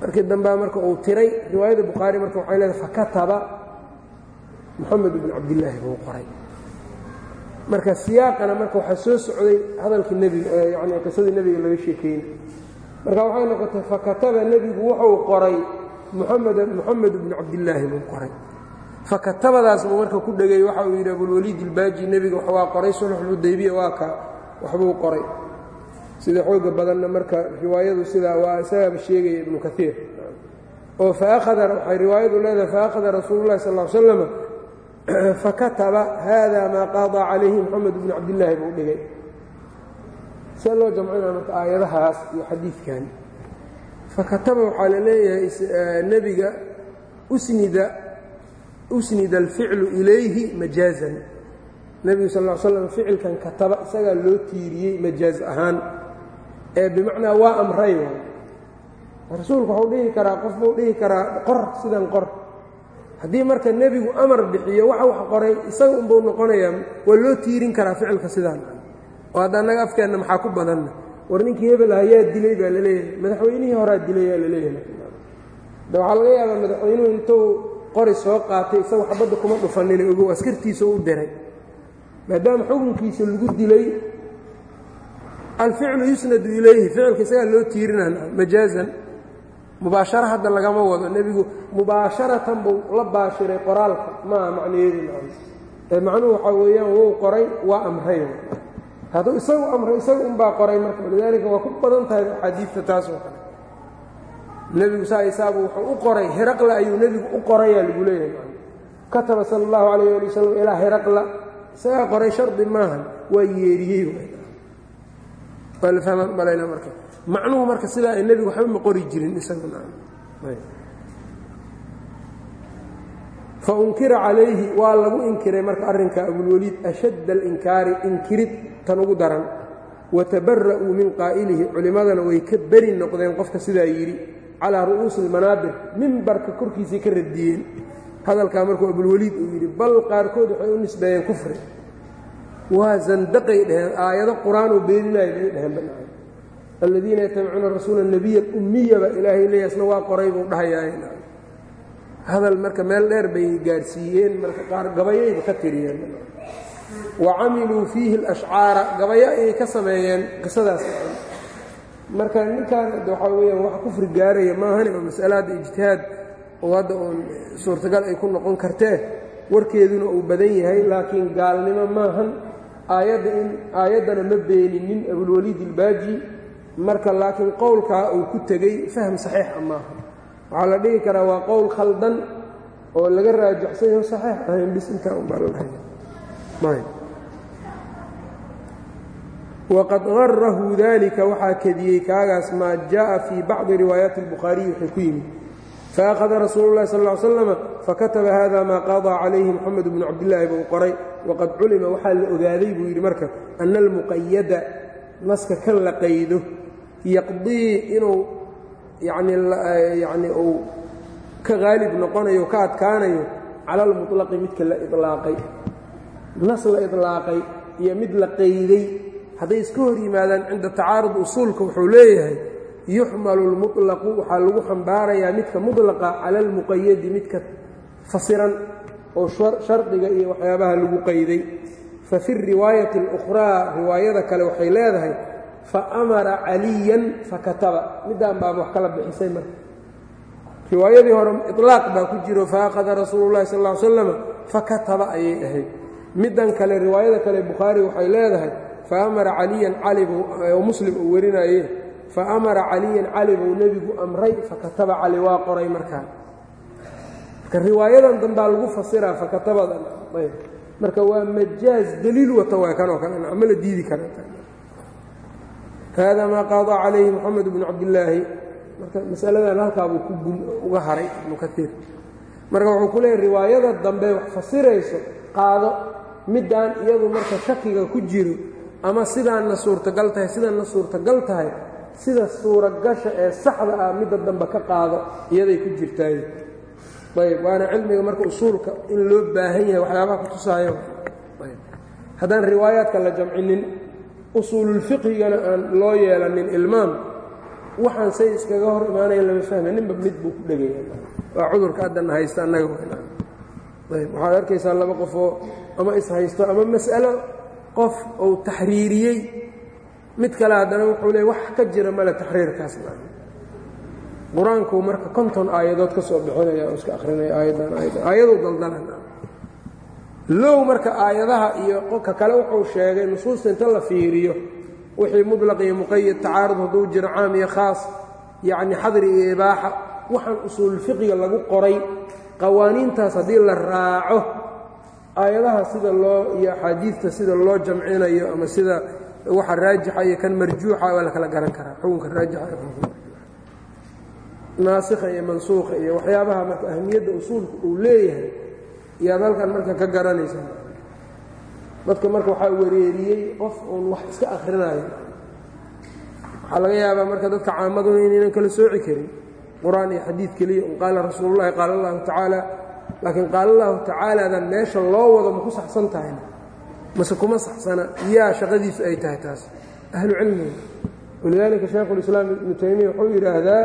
markii dambea marka uu tiray riwaayadda bukhaari marka waxay leedahay fakataba moxamed ibnu cabdillaahi buu qoray. Marka siyaaqana marka waxaa soo socday hadalkii nebiga yani qisadii nebiga laga sheekeynay marka waxay noqotay fakataba nebigu wuxuu qoray muxamed moxamed ibnu cabdillaahi buu qoray. Fakatabadaas buu marka ku dhegay waxa uu yidhi abulwaliid ilbaaji nebiga waa qoray sulxulxudaybiya waa ka waxbuu qoray sida xooga badanna marka riwaayadu sidaa waa isagaaba sheegaya ibnu kaiir oo faakhada waxay riwaayadu leedahay faakhada rasuulu llahi sal l slam fakataba hada maa qaadaa calayhi moxamed ibnu cabdillaahi buu dhigay. See loo jamcinaa marka aayadahaas iyo xadiidkan. Fakataba waxaa la leeyahay nebiga usnida usnida alficlu ilayhi majaazan nebigu sal l slam ficilkan kataba isagaa loo tiiriyey majaaz ahaan ee bimacnaa waa amray rasuulku waxuu dhihi karaa qof buu dhihi karaa qor sidan qor. Haddii marka nebigu amar bixiyo waxa wax qoray isaga unbuu noqonayaa waa loo tiirin karaa ficilka sidaan. Oo hadda annaga afkeenna maxaa ku badanna? War ninkii hebel ayaa dilay baa la leeyahay madaxweynihii horaa dilay yaa la leeyahay de waxaa laga yaabaa madaxweynuhu intuu qori soo qaatay isagu xabadda kuma dhufanina ogow askartiisa u diray. Maadaama xukunkiisa lagu dilay alficlu yusnadu ilayhi ficilka isagaa loo tiirinaa majaazan mubaasharo hadda lagama wado nebigu mubaasharatan buu la baashiray qoraalka maaha macnayeedu ee macnuhu waxaa weeyaan wou qoray waa amray hadduu isagu amray isagu unbaa qoray marka walidaalika waa ku badan tahay axaadiidta taas kale nebigu saa isaabu wuxuu u qoray heraqla ayuu nebigu u qorayaa lagu leeyahay kataba sala allahu calayh ali wasalam ilaa heraqla isagaa qoray shardi maahan waa yeeriyey waa la fahmaan malayna marka. Macnuhu marka sidaa ay nebigu waxba ma qori jirin isaguna fa unkira calayhi waa lagu inkiray marka arrinka abulwaliid ashadda alinkaari inkirid tan ugu daran. Watabara'uu min qaa'ilihi culimmadana way ka beri noqdeen qofka sidaa yidhi calaa ru'uusi ilmanaabir mimbarka korkiisay ka radiyeen. Hadalkaa markuu abulwaliid uu yidhi bal qaarkood waxay u nisbeeyeen kufri waa zandaqay dheheen aayado qur'aanoo beeninaayo bay dheheen banaa aladiina yatabicuuna rasuula nabiya ummiyaba ilaahay leeya waa qoray buu dhahayaa hadal marka meel dheer bay gaadhsiiyeen marka qaar gabayayba ka tiriyeen. Wa camiluu fiihi alashcaara gabayo ayay ka sameeyeen qisadaas. Marka ninkaan waxaa weyaan wax kufri gaaraya maahani oo mas'alaadda ijtihaad oo hadda uun suurtagal ay ku noqon kartee warkeeduna uu badan yahay laakiin gaalnimo maahan aayadda in aayaddana ma beeninin abulwaliid ilbaaji marka laakiin qowlkaa uu ku tegey fahm saxiixa maaha waxaa la dhihi karaa waa qowl khaldan oo laga raajaxsanyaho saxiix ahayn bis intaa unbaa la dhahay waqad garahu dalika waxaa kediyey kaagaas maa jaءa fii bacdi riwaayaati اlbukhaariyi wuxuu ku yimid faأkhada rasuulu اlahi sal ا ly slama fakataba hada maa qaضىa calayhi moxamed bnu cabdillaahi buu qoray waqad culima waxaa la ogaaday buu yidhi marka ana almuqayada naska kan la qaydo yaqdii inuu yani uu ka haalib noqonayo ka adkaanayo cala almuطlaqi midka la iطlaaqay nas la iطlaaqay iyo mid la qayday hadday iska hor yimaadaan cinda tacaarud usuulka wuxuu leeyahay yuxmalu اlmuطlaqu waxaa lagu xambaarayaa midka muطlaqa cala almuqayadi midka fasiran oo shardiga iyo waxyaabaha lagu qayday. Fa fi riwaayati اlukhraa riwaayada kale waxay leedahay faamara caliyan fakataba midaan baaba wax kala bixisay marka. Riwaayadii hore ilaaq baa ku jiro faakada rasuulu lahi sal slama fakataba ayay ahayd. Middan kale riwaayada kale bukhaari waxay leedahay faamara caliyan caliboo muslim uu werinaye faamara caliyan cali buu nebigu amray fakataba cali waa qoray markaa marka riwaayadan dambaa lagu fasiraa fakatabadan. Ayb. Marka waa majaaz deliil wata waa kanoo kale ma la diidi kara hada maa qaadaa calayhi moxamed bnu cabdillaahi marka masaladan halkaabuu ku uga haray ibnu kaiir marka wuxuu ku leeyahy riwaayada dambe wax fasirayso qaado middaan iyadu marka shakiga ku jiro ama sidaanna suurtagal tahay sidaanna suurtagal tahay sida suuragasha ee saxda ah midda dambe ka qaado iyaday ku jirtaay ayb waana cilmiga marka usuulka in loo baahan yahay waxyaabaha ku tusaayo. Haddaan riwaayaadka la jamcinin usuululfiqhigana aan loo yeelanin ilmaam waxaan say iskaga hor imaanayan lama fahmay ninba mid buu ku dhegaya waa cudurka haddana haysta annaga ayb waxaad arkaysaa laba qofoo ama ishaysto ama mas'alo qof uu taxriiriyey. Mid kale haddana wuxuu leey wax ka jira male taxriirkaas qur'aanku marka konton aayadood ka soo bixinaya oo iska akhrinaya aayaddan aayaddan. Aayaduu daldalan low marka aayadaha iyo qofka kale wuxuu sheegay nusuusta inta la fiiriyo wixii mudlaq iyo muqayad tacaarud hadduu jiro caam iyo khaas yacni xadri iyo ibaaxa waxaan usuulfiqiga lagu qoray qawaaniintaas haddii la raaco aayadaha sida loo iyo axaadiidta sida loo jamcinayo ama sida waxa raajixa iyo kan marjuuxa waa la kala garan karaa. Xukunka raajixa naasikha iyo mansuukha iyo waxyaabaha marka ahmiyadda usuulka uu leeyahay yaad halkan marka ka garanaysa dadka marka waxaa wareeriyey qof uun wax iska akhrinayo. Waxaa laga yaabaa marka dadka caamaduna inaynan kala sooci karin. Qur'aan iyo xadiid keliya un qaala rasuulullahi qaala allahu tacaala laakiin qaala allahu tacaaladan meesha loo wado ma ku saxsan tahay. Mase kuma saxsana yaa shaqadiisu ay tahay taas. Ahlu cilmiga. Walidaalika shaekhulislaam ibnu taymiya wuxuu yidhaahdaa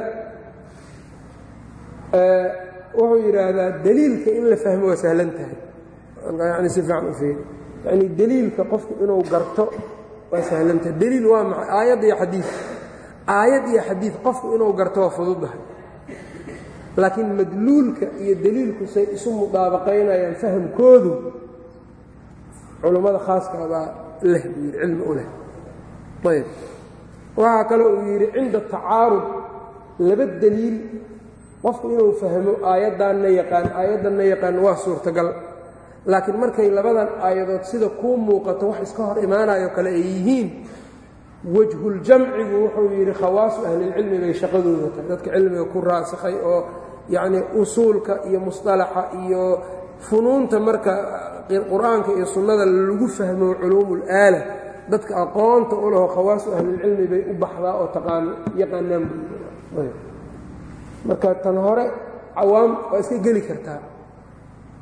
wuxuu yidhaahdaa deliilka in la fahmo waa sahlan tahay. Yani si fiican u fiiri. Yacni deliilka qofku inuu garto waa sahlan tahay. Deliil waa maxay aayad iyo xadiid. Aayad iyo xadiid qofku inuu garto waa fududahay laakiin madluulka iyo deliilku say isu mudaabaqaynayaan fahamkoodu culummada khaaskaabaa leh buu yidhi cilmi u leh. Ayb waxaa kale uu yidhi cinda tacaarud laba deliil qofku inuu fahmo aayaddaanna yaqaan aayaddanna yaqaan waa suurtagal. Laakiin markay labadan aayadood sida kuu muuqato wax iska hor imaanayo kale ay yihiin wajhuljamcigu wuxuu yidhi khawaasu ahlilcilmi bay shaqadooda tahay. Dadka cilmiga ku raasikhay oo yacnii usuulka iyo musطalaxa iyo funuunta marka qur'aanka iyo sunnada lagu fahmo culuumulaala dadka aqoonta u laho khawaasu ahlilcilmi bay u baxdaa oo taqaan yaqaanaan buu marka tan hore cawaam waa iska geli kartaa.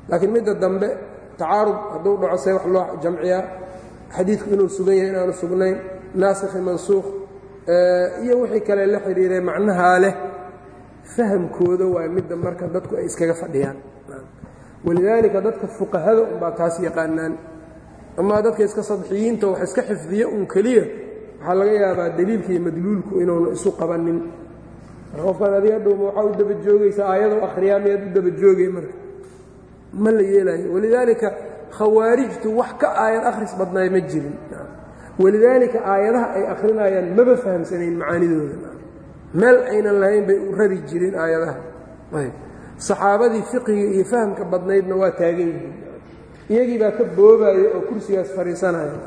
Laakiin midda dambe tacaarud hadduu dhaco see wax loo jamciyaa xadiidku inuu sugan yahay inaanu sugnayn naasikhi mansuukh iyo wixii kale la xidhiiray macnahaa leh fahamkooda waa midda marka dadku ay iskaga fadhiyaan. Walidaalika dadka fuqahada unbaa taas yaqaanaan. Amaa dadka iska sadxiyiinta wax iska xifdiya un keliya waxaa laga yaabaa deliilka iyo madluulku inuuna isu qabanin qofkan adiga dhowma waxaa u daba joogaysa aayadoo akhriyaa miyaad u daba joogay marka? Ma la yeelayo walidaalika khawaarijtu wax ka aayad akhris badnaay ma jirin. Walidaalika aayadaha ay akhrinayaan maba fahamsanayn macaanidooda. Meel aynan lahayn bay u rari jireen aayadaha. Saxaabadii fiqiga iyo fahamka badnaydna waa taagan yihiin. Iyagii baa ka boobaya oo kursigaas fadhiisanaya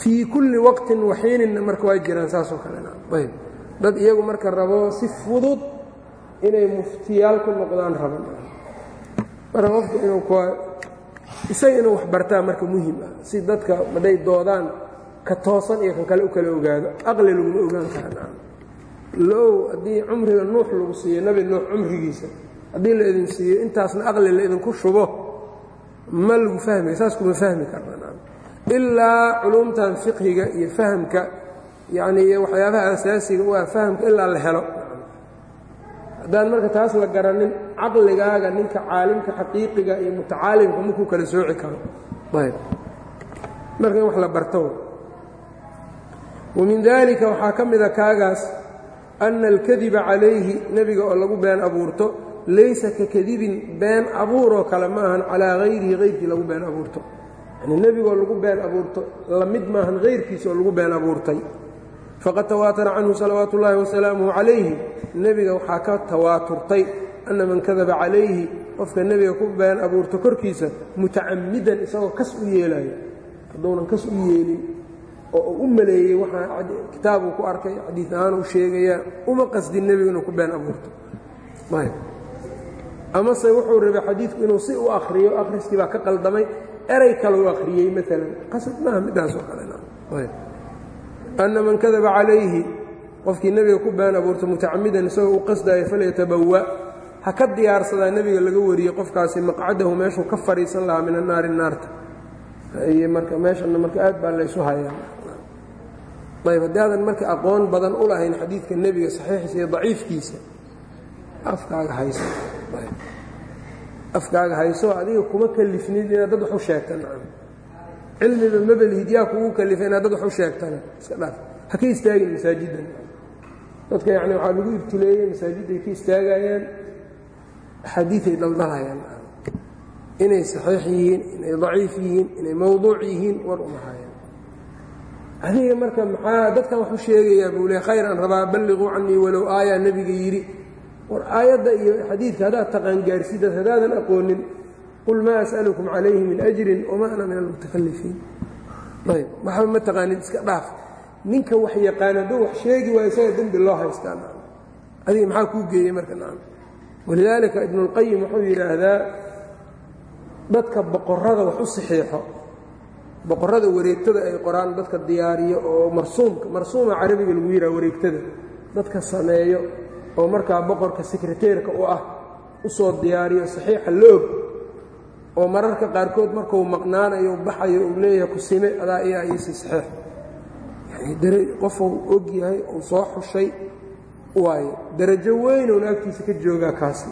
fii kulli waqtin waxiininna marka waa jiraan saasoo kale dad iyagu marka rabo si fudud inay muftiyaal ku noqdaan raban marka qofku inuu isaga inuu wax bartaa marka muhiim ah. Si dadka hadday doodaan ka toosan iyo kan kale u kala ogaado. Aqli laguma ogaan karaa low haddii cumriga nuux lagu siiyo nebi nuux cumrigiisa haddii la idin siiyo intaasna aqli la idinku shubo ma lagu fahmaya saas kuma fahmi karna ilaa culumtan fiqhiga iyo fahamka yacni iyo waxyaabaha asaasiga u ah fahamka ilaa la helo. Haddaan marka taas la garanin caqligaaga ninka caalimka xaqiiqiga iyo mutacaalimka makuu kala sooci karo. Ayb. Marka in wax la barto. Wamin dalika waxaa ka mida kaagaas ana alkadiba calayhi nebiga oo lagu been abuurto laysa ka kadibin been abuuroo kale ma calaa hayrihi hayrkii lagu been abuurto. Yani nebigoo lagu been abuurto la mid maahan hayrkiisa oo lagu been abuurtay faqad tawaatara canhu salawaatu ullaahi wasalaamuhu calayhi. Nebiga waxaa ka tawaaturtay anna man kadaba calayhi qofka nebiga ku been abuurto korkiisa mutacamidan isagoo kas u yeelayo hadduunan kas u yeelin oo u maleeyey waxaa kitaabuu ku arkay xadiid ahaan uu sheegayaa uma qasdin nebigu inuu ku been abuurto. Amase wuxuu rabay xadiidku inuu si u akhriyo akhriskii baa ka qaldamay eray kale u akhriyey maalan qasad maaha midaasoo kaleanna man kadaba calayhi qofkii nebiga ku been abuurto mutacamidan isagoo u qasdaayo falyatabawa ha ka diyaarsadaa nebiga laga wariyey qofkaasi maqcadahu meeshuu ka fadhiisan lahaa min annaari naarta. Iyo marka meeshana marka aad baa laysu hayaa ayb haddaadan marka aqoon badan u lahayn xadiidka nebiga saxiixiisa iyo daciifkiisa afkaaga hayso. Afkaaga hayso adiga kuma kalifnid inaad dad wax u sheegta nacam cilmiba mabelhid yaa kugu kalifa inaad dad wax u sheegtana. Iska dhaaf. Ha ka istaagin masaajiddan dadka yacni waxaa lagu ibtileeyey masaajidday ka istaagayaan axaadiiday daldalhayaan inay saxiix yihiin inay daciif yihiin inay mawduuc yihiin war umahayaan adiga marka maxaa dadkan wax u sheegayaa buu le khayr aan rabaa balliquu canii walow aayaa nebiga yidhi. War aayadda iyo xadiidka haddaad taqaangaarsidad haddaadan aqoonin qul maa as'alukum calayhi min ajrin wama ana min almutakalifiin ayb waxba ma taqaanid iska dhaaf ninka wax yaqaan hadduu wax sheegi waayo isaga dembi loo haystaa adiga maxaa kuu geeyey marka nacam walidaalika ibnuulqayim wuxuu yidhaahdaa dadka boqorada wax u saxiixo boqorada wareegtada ay qoraan dadka diyaariyo oo marsuumka marsuuma carabiga lagu yidhaha wareegtada dadka sameeyo oo markaa boqorka sekreteerka u ah u diyaariyo saxiixa la og oo mararka qaarkood markuu maqnaanayo baxayo uu leeyahay ku sime adaa iyaa iisi saxiix. Yani qofuu og yahay uu soo xushay waaye darajo weynowna agtiisa ka joogaa kaasi.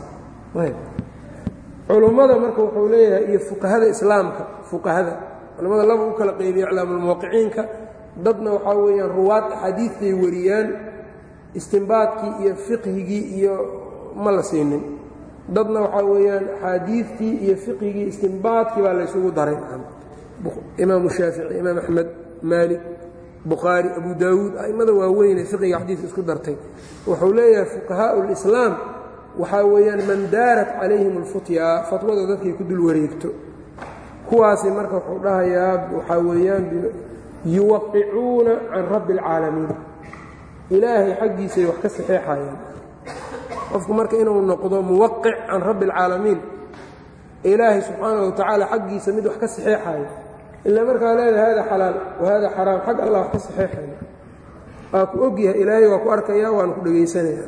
Culummada marka wuxuu leeyahay iyo fuqahada islaamka fuqahada. Culimmada laba u kala qeybiya iclaamulmuwaqiciinka dadna waxaa weeyaan ruwaad axaadiidtay wariyaan istimbaadkii iyo fiqhigii iyo ma la siinin dadna waxaa weeyaan axaadiidtii iyo fiqhigii istimbaadkii baa laysugu daray. Imaamu shaafici imaam axmed maalik bukhaari abu daawuud a'immada waaweynee fiqiga xadiidka isku dartay. Wuxuu leeyahay fuqahaau lislaam waxaa weeyaan man daarat calayhim alfutyaa fatwada dadkay ku dul wareegto. Kuwaasi marka wuxuu dhahayaa waxaa weeyaan yuwaqicuuna can rabbi اlcaalamiin ilaahay xaggiisay wax ka saxeexayaan qofku marka inuu noqdo muwaqic can rabbi اlcaalamiin ilaahay subxaanaه watacaala xaggiisa mid wax ka saxeexaya ilaa markaa leedahay hada xalaal wa hada xaraam xag allah wax ka saxeexaya waa ku ogyahay ilaahay waa ku arkaya waana ku dhegaysanaya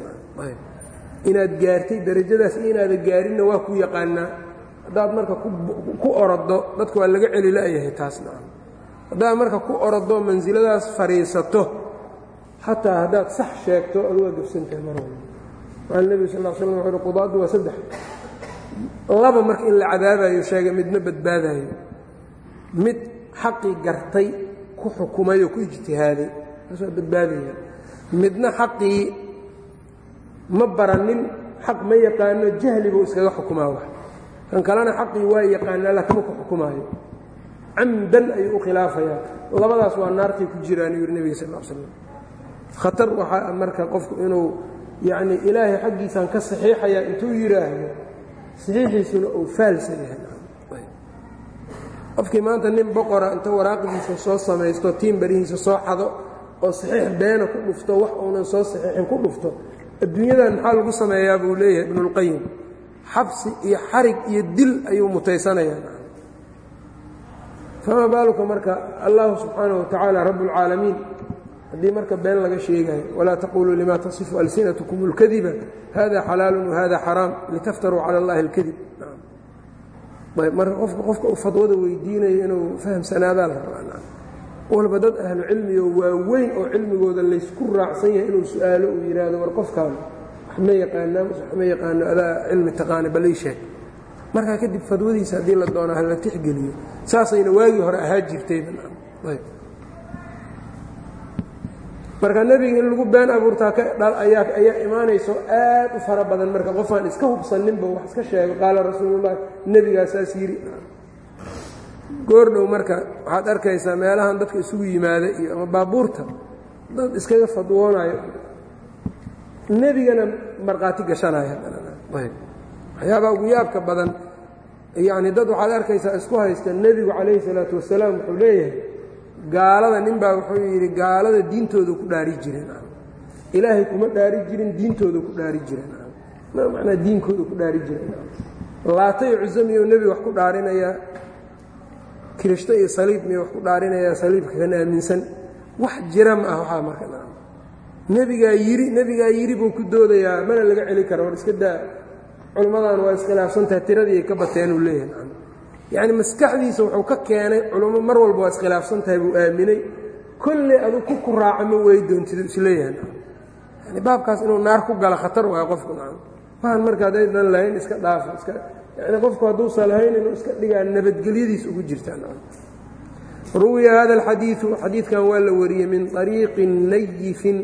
inaad gaartay darajadaas iyo inaada gaarinna waa ku yaqaanaa haddaad marka ku oroddo dadka waa laga celi la'yahay taasna haddaad marka ku oroddo mansiladaas fadhiisato xataa haddaad sax sheegto adu waa gabsantahay mar walba nebigu sal l slam wuxu uhi qudaaddu waa saddex. Laba marka in la cadaabayo sheega midna badbaadayo mid xaqii gartay ku xukumay oo ku ijtihaaday taas waa badbaadaya. Midna xaqii ma baranin xaq ma yaqaano jahli buu iskaga xukumaa wax. Kan kalena xaqii waa yaqaanaa lakama ku xukumaayo. Camdan ayuu u khilaafayaa. Labadaas waa naartay ku jiraan yuri nebiga sal slam khatar waxaa marka qofku inuu yacnii ilaahay xaggiisaan ka saxiixayaa intuu yidhaahdo saxiixiisuna uu faalsa yahay. Qofkii maanta nin boqora inta waraaqdiisa soo samaysto tiin barihiisa soo xado oo saxiix beena ku dhufto wax uunan soo saxiixin ku dhufto adduunyadan maxaa lagu sameeyaa buu leeyahay ibnulqayim xabsi iyo xarig iyo dil ayuu mutaysanayaa. Famaa baaluka marka? Allahu subxaanaه watacaala rabb اlcaalamiin haddii marka been laga sheegayo walaa taquluu lima tasifu alsinatkum اlkadiba hada xalaalu wahada xaraam litaftaruu cala اllahi اlkadib marka qofka qofka uu fadwada weydiinayo inuu fahamsanaadaa la rabaa walba dad ahlu cilmigo waaweyn oo cilmigooda laysku raacsan yahay inuu su-aalo uu yidhaahdo war qofkaan wax ma yaqaanaa wax ma yaqaano adaa cilmi taqaana balii sheeg markaa kadib fadwadiisa haddii la doono hala tixgeliyo saasayna waagii hore ahaa jirtayba marka nebiga in lagu been abuurtaa ayaa ayaa imaanayso aad u fara badan. Marka qofaan iska hubsaninba wax iska sheego qaala rasuulullahi nebigaa saas yidhi goordhow marka waxaad arkaysaa meelahan dadka isugu yimaada iyo ama baabuurta dad iskaga fadwoonayo. Nebigana markhaati gashanaya. Waxyaabaa ugu yaabka badan yacni dad waxaad arkaysaa isku haysta nebigu calayhi salaatu wasalaam wuxuu leeyahay gaalada nin baa wuxuu yidhi gaalada diintooda ku dhaari jireen ilaahay kuma dhaari jirin diintooda ku dhaari jireen manaa diinkooda ku dhaari jireen laatay cusamiyo nebiga wax ku dhaarinayaa kirishto iyo saliib miyo wax ku dhaarinayaa saliibka kan aaminsan? Wax jira ma ah waxaa marka nebigaa yiri nebigaa yiri buu ku doodayaa mana laga celi kara war iska daa. Culummadan waa iskhilaafsantaha tiradii ay ka bateen uu leeyahay yacni maskaxdiisa wuxuu ka keenay culummo mar walba waa iskhilaafsan tahay buu aaminay. Kolley adu ku ku raaca ma wey doontid is leeyahay yani baabkaas inuu naar ku galo khatar waayo qofku waan marka haddaydan lahayn iska dhaafa iska yani qofku hadduusan lahayn inuu iska dhigaa nabadgelyadiis ugu jirtaan ruwiya hada alxadiidu xadiidkan waa la wariyey min ariiqi nayifin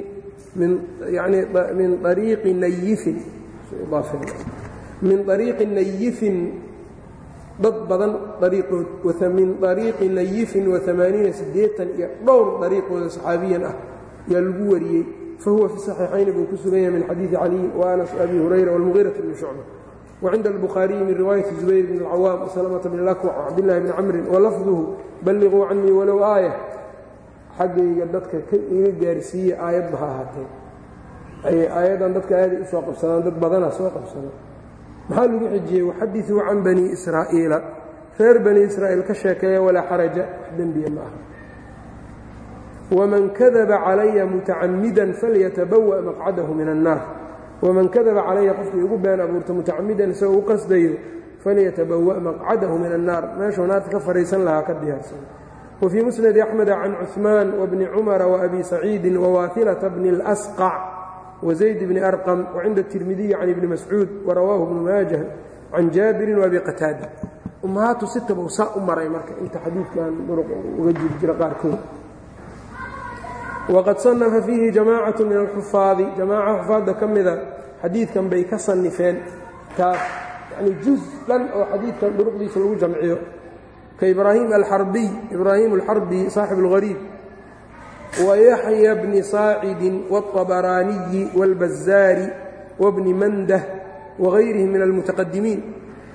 min yani min ariiqi nayifin min ariiqi nayifin dad badan ariiqood min ariiqi nayifin waamaaniina sideetan iyo dhowr ariiqooda saxaabiyan ah yaa lagu wariyey fahuwa fi saxiixayni buu ku sugan yahay min xadiidi caliyin waanas abi hurayra wاlmugiiraةi bni shucba wacinda albukhaariyi min riwaayati zubayr bn اlcawaam wasalamata bni lakwac wcabdillahi bni camrin walafduhu balliquu canii walow aaya xaggayga dadka ka iga gaarsiiye aayadba ha ahaatee ayay aayaddan dadka aaday u soo qabsadaan dad badana soo qabsada maxaa lagu xijiyey waxadiثuu can bani israa'iila reer bani israa'iil ka sheekeeya walaa xaraja wax dembiya ma aha waman kadaba calaya mutacamidan falyatabawa maqcadahu min annaar waman kadaba calaya qofkii igu been abuurta mutacamidan isagoo u qasdayo falyatabawa maqcadahu min annaar meeshuu naarta ka fadhiisan lahaa ka diyaarsan wfii musnadi axmeda can cuثmaan wbni cumara waabi saciidi wawaailata bni اlasqac wzayd bni arqam wacinda الtirmidiyi can ibni mascuud warawaahu bnu maajah can jaabirin waabi qataada ummahaatu sita buu saa u maray marka inta xadiidkan duruq uga jiri jira qaarkood waqad sanafa fiihi jamaacatu min alxufaadi jamaaca xufaadda ka mida xadiidkan bay ka sanifeen taas yani juz dhan oo xadiidkan duruqdiisa lagu jamciyo kaibraahim alxarbiy ibraahim alxarbi saaxib اlgariib wayaxya bni saacidin wاطabaraaniyi wاlbazaari wabni mandah wagayrihim min almutaqadimiin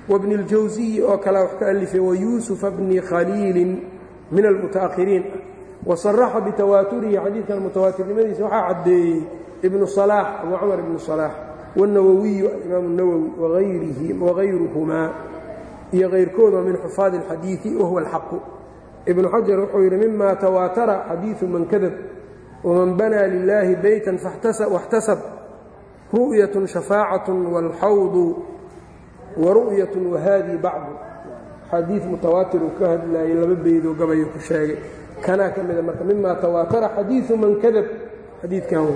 wabni اljawsiyi oo kale wax ka alifay wayuusufa bni khaliilin min almutaahiriin wasaraxa bitawaaturihi xadiidkan mutawaatirnimadiisa waxaa caddeeyey ibnu salaax abu camar ibnu salaax wاnawowiyu alimaam اnawowi wagayruhumaa iyo kayrkooda min xufaad اlxadiiثi wahuwa اlxaqu ibnu xajar wuxuu yidhi mima tawaatara xadiiu man kadab waman banaa lilaahi beytan waxtasab ru'yatun shafaacatun waalxawdu waru'yatun wahaadii bacdu. Xadiid mutawaatir uu ka hadlaayay laba beydoo gabayo ku sheegay. Kanaa ka mida marka mima tawaatara xadiiu man kadab xadiidkan w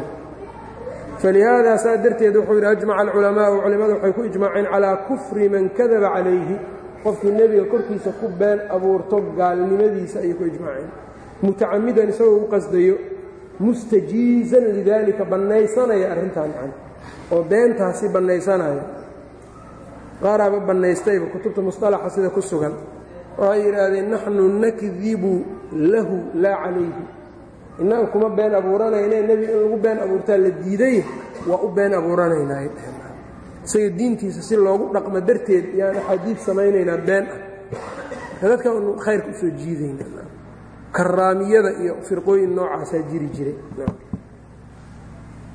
falihaadaa saa darteed wuxuu yidhi ajmaca alculamaau culimmadu waxay ku ijmaaceen calaa kufri man kadaba calayhi qofkii nebiga korkiisa ku been abuurto gaalnimadiisa ayay ku ijmaaceen. Mutacamidan isagoo u qasdayo mustajiizan lidaalika bannaysanaya arrintan can oo beentaasi bannaysanaya qaaraaba bannaystayba kutubta musطalaxa sida ku sugan waxay yidhaahdeen naxnu nakdibu lahu laa calayhi. Innaga kuma been abuuranayne nebi in lagu been abuurtaa la diiday waa u been abuuranaynaa isaga diintiisa si loogu dhaqmo darteed yaan axaadiid samaynaynaa been. Ah dadka unu khayrka u soo jiidayna karaamiyada iyo firqooyin noocaasaa jiri jiray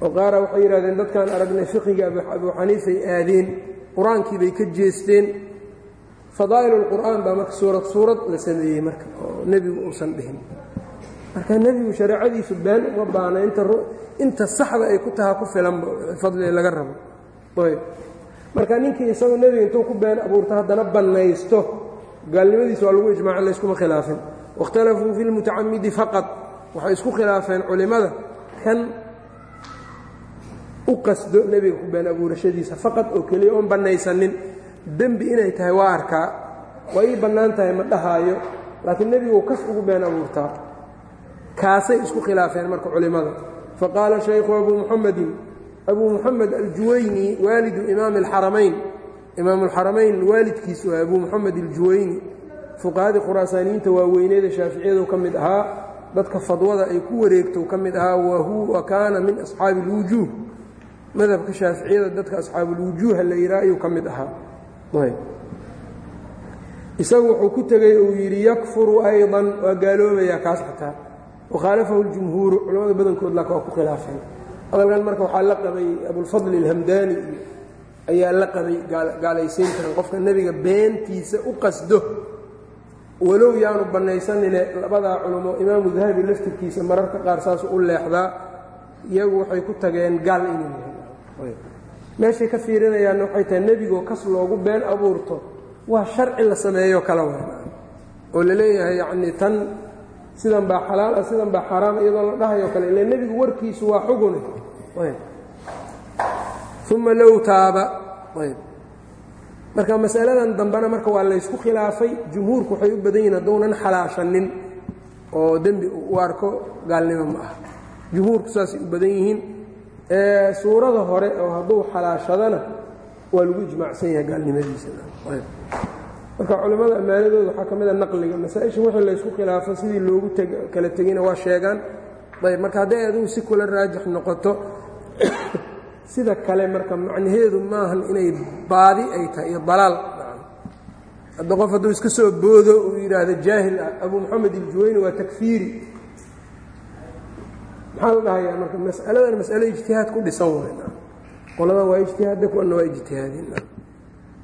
oo qaara waxay yidhahdeen dadkaan aragnay fiqiga abuu xaniifay aadeen qur'aankii bay ka jeesteen. Fadaa'il baa marka suurad suurad la sameeyey marka oo nebigu uusan dhihin. Marka nebigu shareecadiisu been uma baana inta saxda ay ku tahaa ku filanba fadli laga rabo ayb. Marka ninkii isagoo nebiga intuu ku been abuurto haddana bannaysto gaalnimadiisa waa lagu ijmaaca layskuma khilaafin. Waاkhtalafuu fi اlmutacamidi faqad waxay isku khilaafeen culimmada kan u qasdo nebiga ku been abuurashadiisa faqad oo keliya oon bannaysanin. Dembi inay tahay waa arkaa waa ii bannaan tahay ma dhahaayo laakiin nebigu kas ugu been abuurtaa kaasay isku khilaafeen marka culimmada faqaala shaykhu abuu muxamedin abu muxamed aljuwayni waalidu imaami alxaramayn imaamulxaramayn waalidkiisu ah abu muxamed aljuwayni. Fuqahadii khuraasaaniyiinta waaweyneeda shaaficiyadu ka mid ahaa dadka fadwada ay ku wareegto ka mid ahaa wa kaana min asxaabi alwujuuh. Madhabka shaaficiyada dadka asxaabulwujuuha la yihaa ayuu ka mid ahaa. Isagu wuxuu ku tegey uu yidhi yakfuru aydan waa gaaloobayaa kaas xataa. Wakhaalafahu ljumhuuru culamada badankood laka ku khilaafeen hadalkan marka waxaa la qabay abulfadli اlhamdaani iyo ayaa la qabay gaalaysiin karan. Qofka nebiga beentiisa u qasdo walow yaanu bannaysanine labadaa culamo imaamu dahabi laftirkiisa mararka qaar saasu u leexdaa iyagu waxay ku tageen gaal inuu yahay. Meeshay ka fiirinayaanna waxay tahay nebigoo kas loogu been abuurto waa sharci la sameeyo kala oo la yacnii tan sidan baa xalaal ah sidan baa xaaraam iyadoo la dhahayo kale ile nebigu warkiisu waa xugune uma low taaba. Marka masaladan dambena marka waa laysku khilaafay jumhuurku waxay u badan yihiin hadduunan xalaashanin oo dembi u arko gaalnimo ma ah jumhuurku saasay u badan yihiin. Suurada hore oo hadduu xalaashadana waa lagu ijmaacsan yahay gaalnimadiisa marka culimmada ammaanadooda waxaa ka mid a naqliga. Masaa-isha wixii laysku khilaafo sidii loogu kala tegina waa sheegaan. Ayb marka hadday adigu si kula raajix noqoto sida kale marka macnaheedu maahan inay baadi ay tahay iyo dalaal. Hadda qof hadduu iska soo boodo uu yidhaahdo jaahil ah abuu moxamed iljuwayni waa takfiiri. Maxaa la dhahayaa? Marka masaladan masalo ijtihaad ku dhisan wayn qoladan waa ijtihaadda kuwana waa ijtihaadin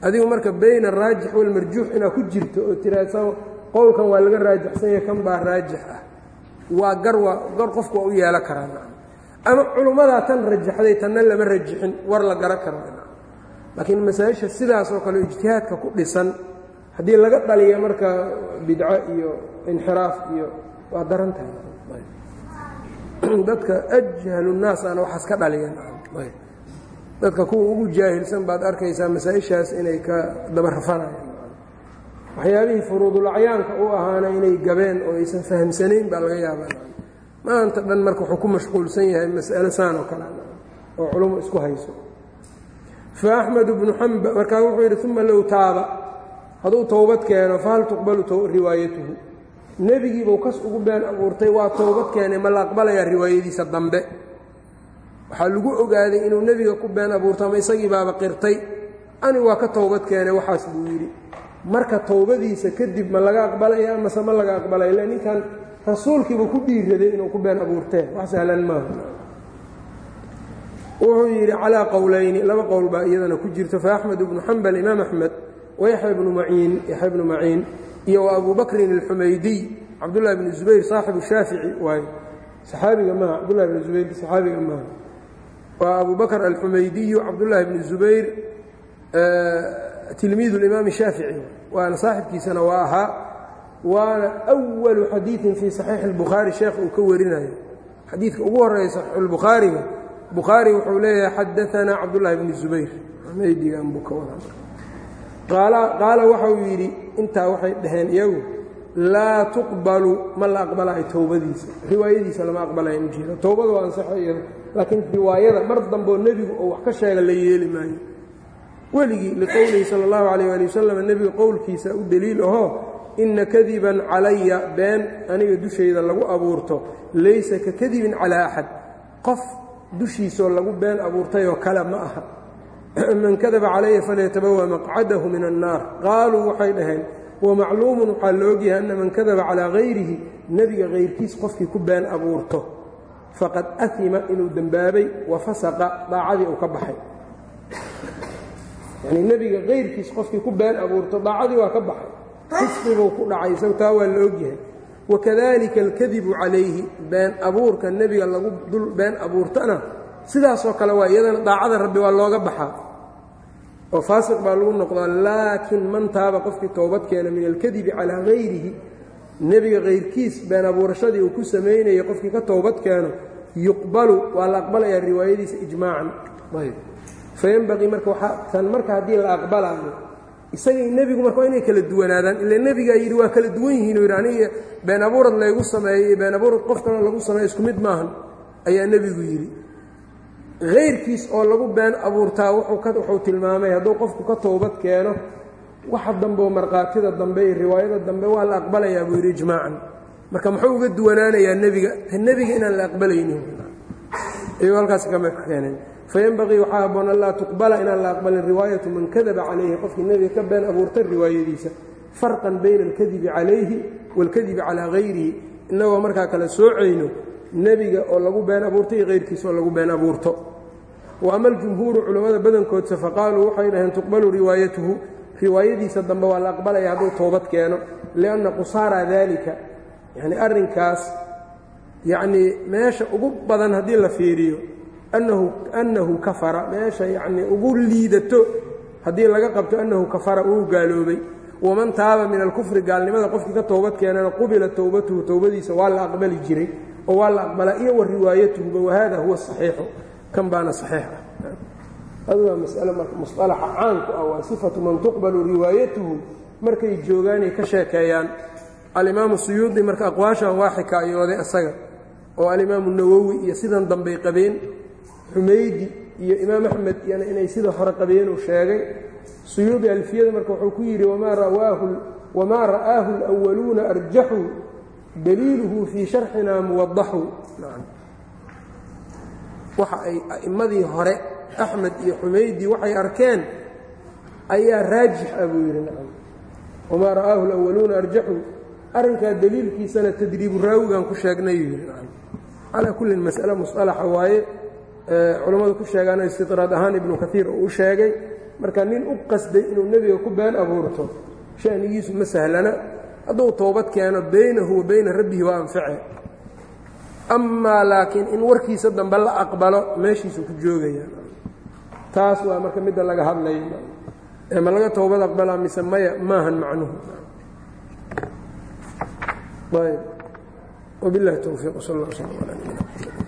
adigu marka bayna araajix walmarjuux inaad ku jirto oo tiraasa qowlkan waa laga raajixsan yahay kan baa raajix ah. Waa gar waa gar qofku waa u yeelo karaa ama culummadaa tan rajaxday tanna lama rajixin war la gara karo laakiin masaa-isha sidaas oo kale ijtihaadka ku dhisan haddii laga dhaliya marka bidco iyo inxiraaf iyo waa daran tahay dadka ajhalu nnaas ana waxaas ka dhaliyan dadka kuwa ugu jaahilsan baad arkaysaa masaa-ishaas inay ka daba rafanayaan furuudulacyaanka u ahaana inay gabeen oo aysan fahamsanayn baa laga yaabaa. Maanta dhan marka wuxuu ku mashquulsan yahay mas'alo saan oo kale oo culummo isku hayso. Fa axmed bnu xamba markaa wuxuu yidhi uma low taaba. Hadduu towbad keeno fahal tuqbalu riwaayatuhu. Nebigiibuu kas ugu been abuurtay waa towbad keenay ma la aqbalayaa riwaayadiisa dambe waxaa lagu ogaaday inuu nebiga ku been abuurto isagii baaba qirtay. Ani waa ka towbad keenay waxaas buu yidhi. Marka towbadiisa kadib ma laga aqbalaya mase ma laga aqbalaya ille ninkan rasuulkiiba ku dhiiraday inuu ku been abuurteen. Wax sahlan maaha wuxuu yidhi calaa qowlayni laba qowl baa iyadana ku jirto fa axmed ibnu xambal imaam axmed wayaxya bnu maciin yaxya bnu maciin iyo wa abu alxumaydiy cabdullahi bni zubayr saaxibu shaafici. Waaye saxaabiga maaha cabdullahi bni zubayr saxaabiga maaha waa abu bakr alxumaydiyu cabdullaahi bni zubayr tilmiidu اlimaam shaafici waana saaxibkiisana waa ahaa waana أwalu xadiiثin fii صaxiixi اlbukhaari sheekh uu ka warinayo xadiidka ugu horeeya saxiixu اlbukhaariga bukhaari wuxuu leeyahay xadaanaa cabdullahi bni zubayr maydigan buu ka wadaa qaala waxa uu yidhi intaa waxay dhaheen iyagu laa tuqbalu ma la aqbalayo towbadiisa riwaayadiisa lama aqbalaya ujeeda towbada waa ansaxo iyada laakiin riwaayada mar damboo nebigu oo wax ka sheega la yeeli maayo. Weligii liqowlihi sala allahu calayh waali wasalam nebiga qowlkiisa u deliil ahoo inna kadiban calaya been aniga dushayda lagu abuurto. Laysa ka kadibin calaa axad qof dushiisoo lagu been abuurtayoo kale ma aha. Man kadaba calaya falyatabawa maqcadahu min annaar. Qaaluu waxay dhaheen wamacluumun waxaa la ogyahay anna man kadaba calaa hayrihi nebiga hayrkiis qofkii ku been abuurto faqad ahima inuu dembaabay wa fasaqa daacadii uu ka baxay. Yanii nebiga hayrkiis qofkii ku been abuurto daacadii waa ka baxay. Fisqibuu ku dhacay isagu taa waa la ogyahay wakadalika alkadibu calayhi been abuurka nebiga lagu dul been abuurtana sidaasoo kale waa iyadana daacada rabbi waa looga baxaa. Oo faasiq baa lagu noqdaa laakiin man taaba qofkii toobad keena min alkadibi calaa hayrihi nebiga hayrkiis been abuurashadii uu ku samaynayay qofkii ka toobad keeno yuqbalu waa la aqbalayaa riwaayadiisa ijmaacan. Fayenbaqii marka tan marka haddii la aqbalaayo isagay nebigu marka waa inay kala duwanaadaan ila nebigaa yidhi waa kala duwan yihiin oo yidhi aniga been abuurad laygu sameeyey been abuurad qof kaloo lagu sameeyo isku mid maahan ayaa nebigu yidhi. Hayrkiis oo lagu been abuurtaa wuxuu tilmaamay hadduu qofku ka toobad keeno waxa dambe oo markhaatida dambe iyo riwaayada dambe waa la aqbalayaa buu yidhi ijmaacan. Marka muxuu uga duwanaanayaa nebiga? Nebiga inaan la aqbalaynin. Ayuu halkaas kama keeneen fayenbaqii waxaa habboon an laa tuqbala inaan la aqbalin riwaayatu man kadaba calayhi. Qofkii nebiga ka been abuurtay riwaayadiisa. Farqan bayna alkadibi calayhi waalkadibi calaa hayrihi innagoo markaa kala soocayno nebiga oo lagu been abuurtay iyo hayrkiisa oo lagu been abuurto. Wa ama aljumhuuru culammada badankoodsa faqaaluu waxay dhaheen tuqbalu riwaayatuhu riwaayadiisa dambe waa la aqbalaya hadduu toobad keeno lianna qusaara daalika yacni arrinkaas yacnii meesha ugu badan haddii la fiiriyo annahu annahu kafara meesha yacnii ugu liidato haddii laga qabto annahu kafara uu gaaloobay. Waman taaba min alkufri gaalnimada qofkii ka toobad keenana qubila towbatuhu towbadiisa waa la aqbali jiray oo waa la aqbalaa iyo wa riwaayatuhuba wahada huwa saxiixu kan baana saxiix ah adugaa masalo marka musalaxa caanku ah waa sifatu man tuqbalu riwaayatuhu markay joogaanay ka sheekeeyaan. Alimaamu suyuudi marka aqwaashan waa xikaayooday isaga oo alimaamu nawowi iyo sidan dambey qabeen xumaydi iyo imaam axmed iyana inay sida hore qabeenuu sheegay. Suyuudi alfiyada marka wuxuu ku yidhi wamaa ra'aahu اlأwaluuna arjaxuu daliiluhu fii sharxina muwadaxu waxa ay a'immadii hore axmed iyo xumaydi waxay arkeen ayaa raajix ah buu yidhi nacam. Wamaa ra'aahu اlأwaluuna arjaxu arrinkaa daliilkiisana tadriibu raawigan ku sheegnayuu yidhi nacam. Calaa kullin mas'ale musalaxa waaye culammadu ku sheegaana istidraad ahaan ibnu kaiir uu u sheegay marka nin u qasday inuu nebiga ku been abuurto shanigiisu ma sahlana hadduu toobad keeno beynahu wa bayna rabbihi waa anface amaa laakiin in warkiisa dambe la aqbalo meeshiisu ku joogaya taas waa marka midda laga hadlaya ma laga toobad aqbalaa mise maya maahan macnuhu. Ayb wbilahi towfiiq sal اl sl l